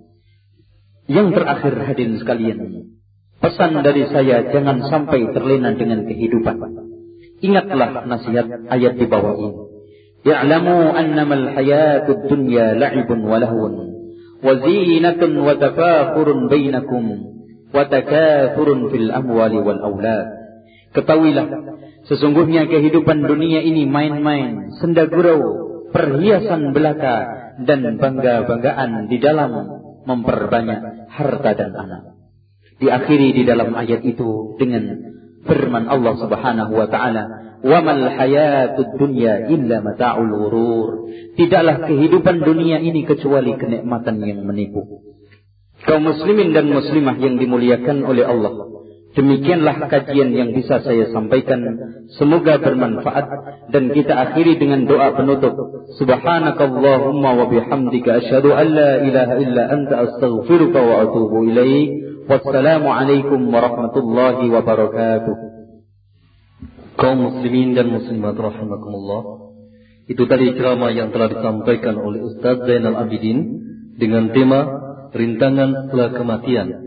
Yang terakhir hadirin sekalian, pesan dari saya jangan sampai terlena dengan kehidupan. Ingatlah nasihat ayat di bawah ini. Ya'lamu annamal hayatud dunya la'ibun wa lahwun wa zinatun wa tafakhurun bainakum wa takathurun fil amwali wal aulad. Ketahuilah Sesungguhnya kehidupan dunia ini main-main, senda gurau, perhiasan belaka, dan bangga-banggaan di dalam memperbanyak harta dan anak. Diakhiri di dalam ayat itu dengan firman Allah Subhanahu wa taala, "Wa mal hayatud dunya illa mata'ul ghurur." Tidaklah kehidupan dunia ini kecuali kenikmatan yang menipu. Kaum muslimin dan muslimah yang dimuliakan oleh Allah. Demikianlah kajian yang bisa saya sampaikan. Semoga bermanfaat dan kita akhiri dengan doa penutup. Subhanakallahumma wa bihamdika asyhadu an la ilaha illa anta astaghfiruka wa atubu ilaik. Wassalamu alaikum warahmatullahi wabarakatuh. Kaum muslimin dan muslimat rahimakumullah. Itu tadi ceramah yang telah disampaikan oleh Ustaz Zainal Abidin dengan tema rintangan setelah kematian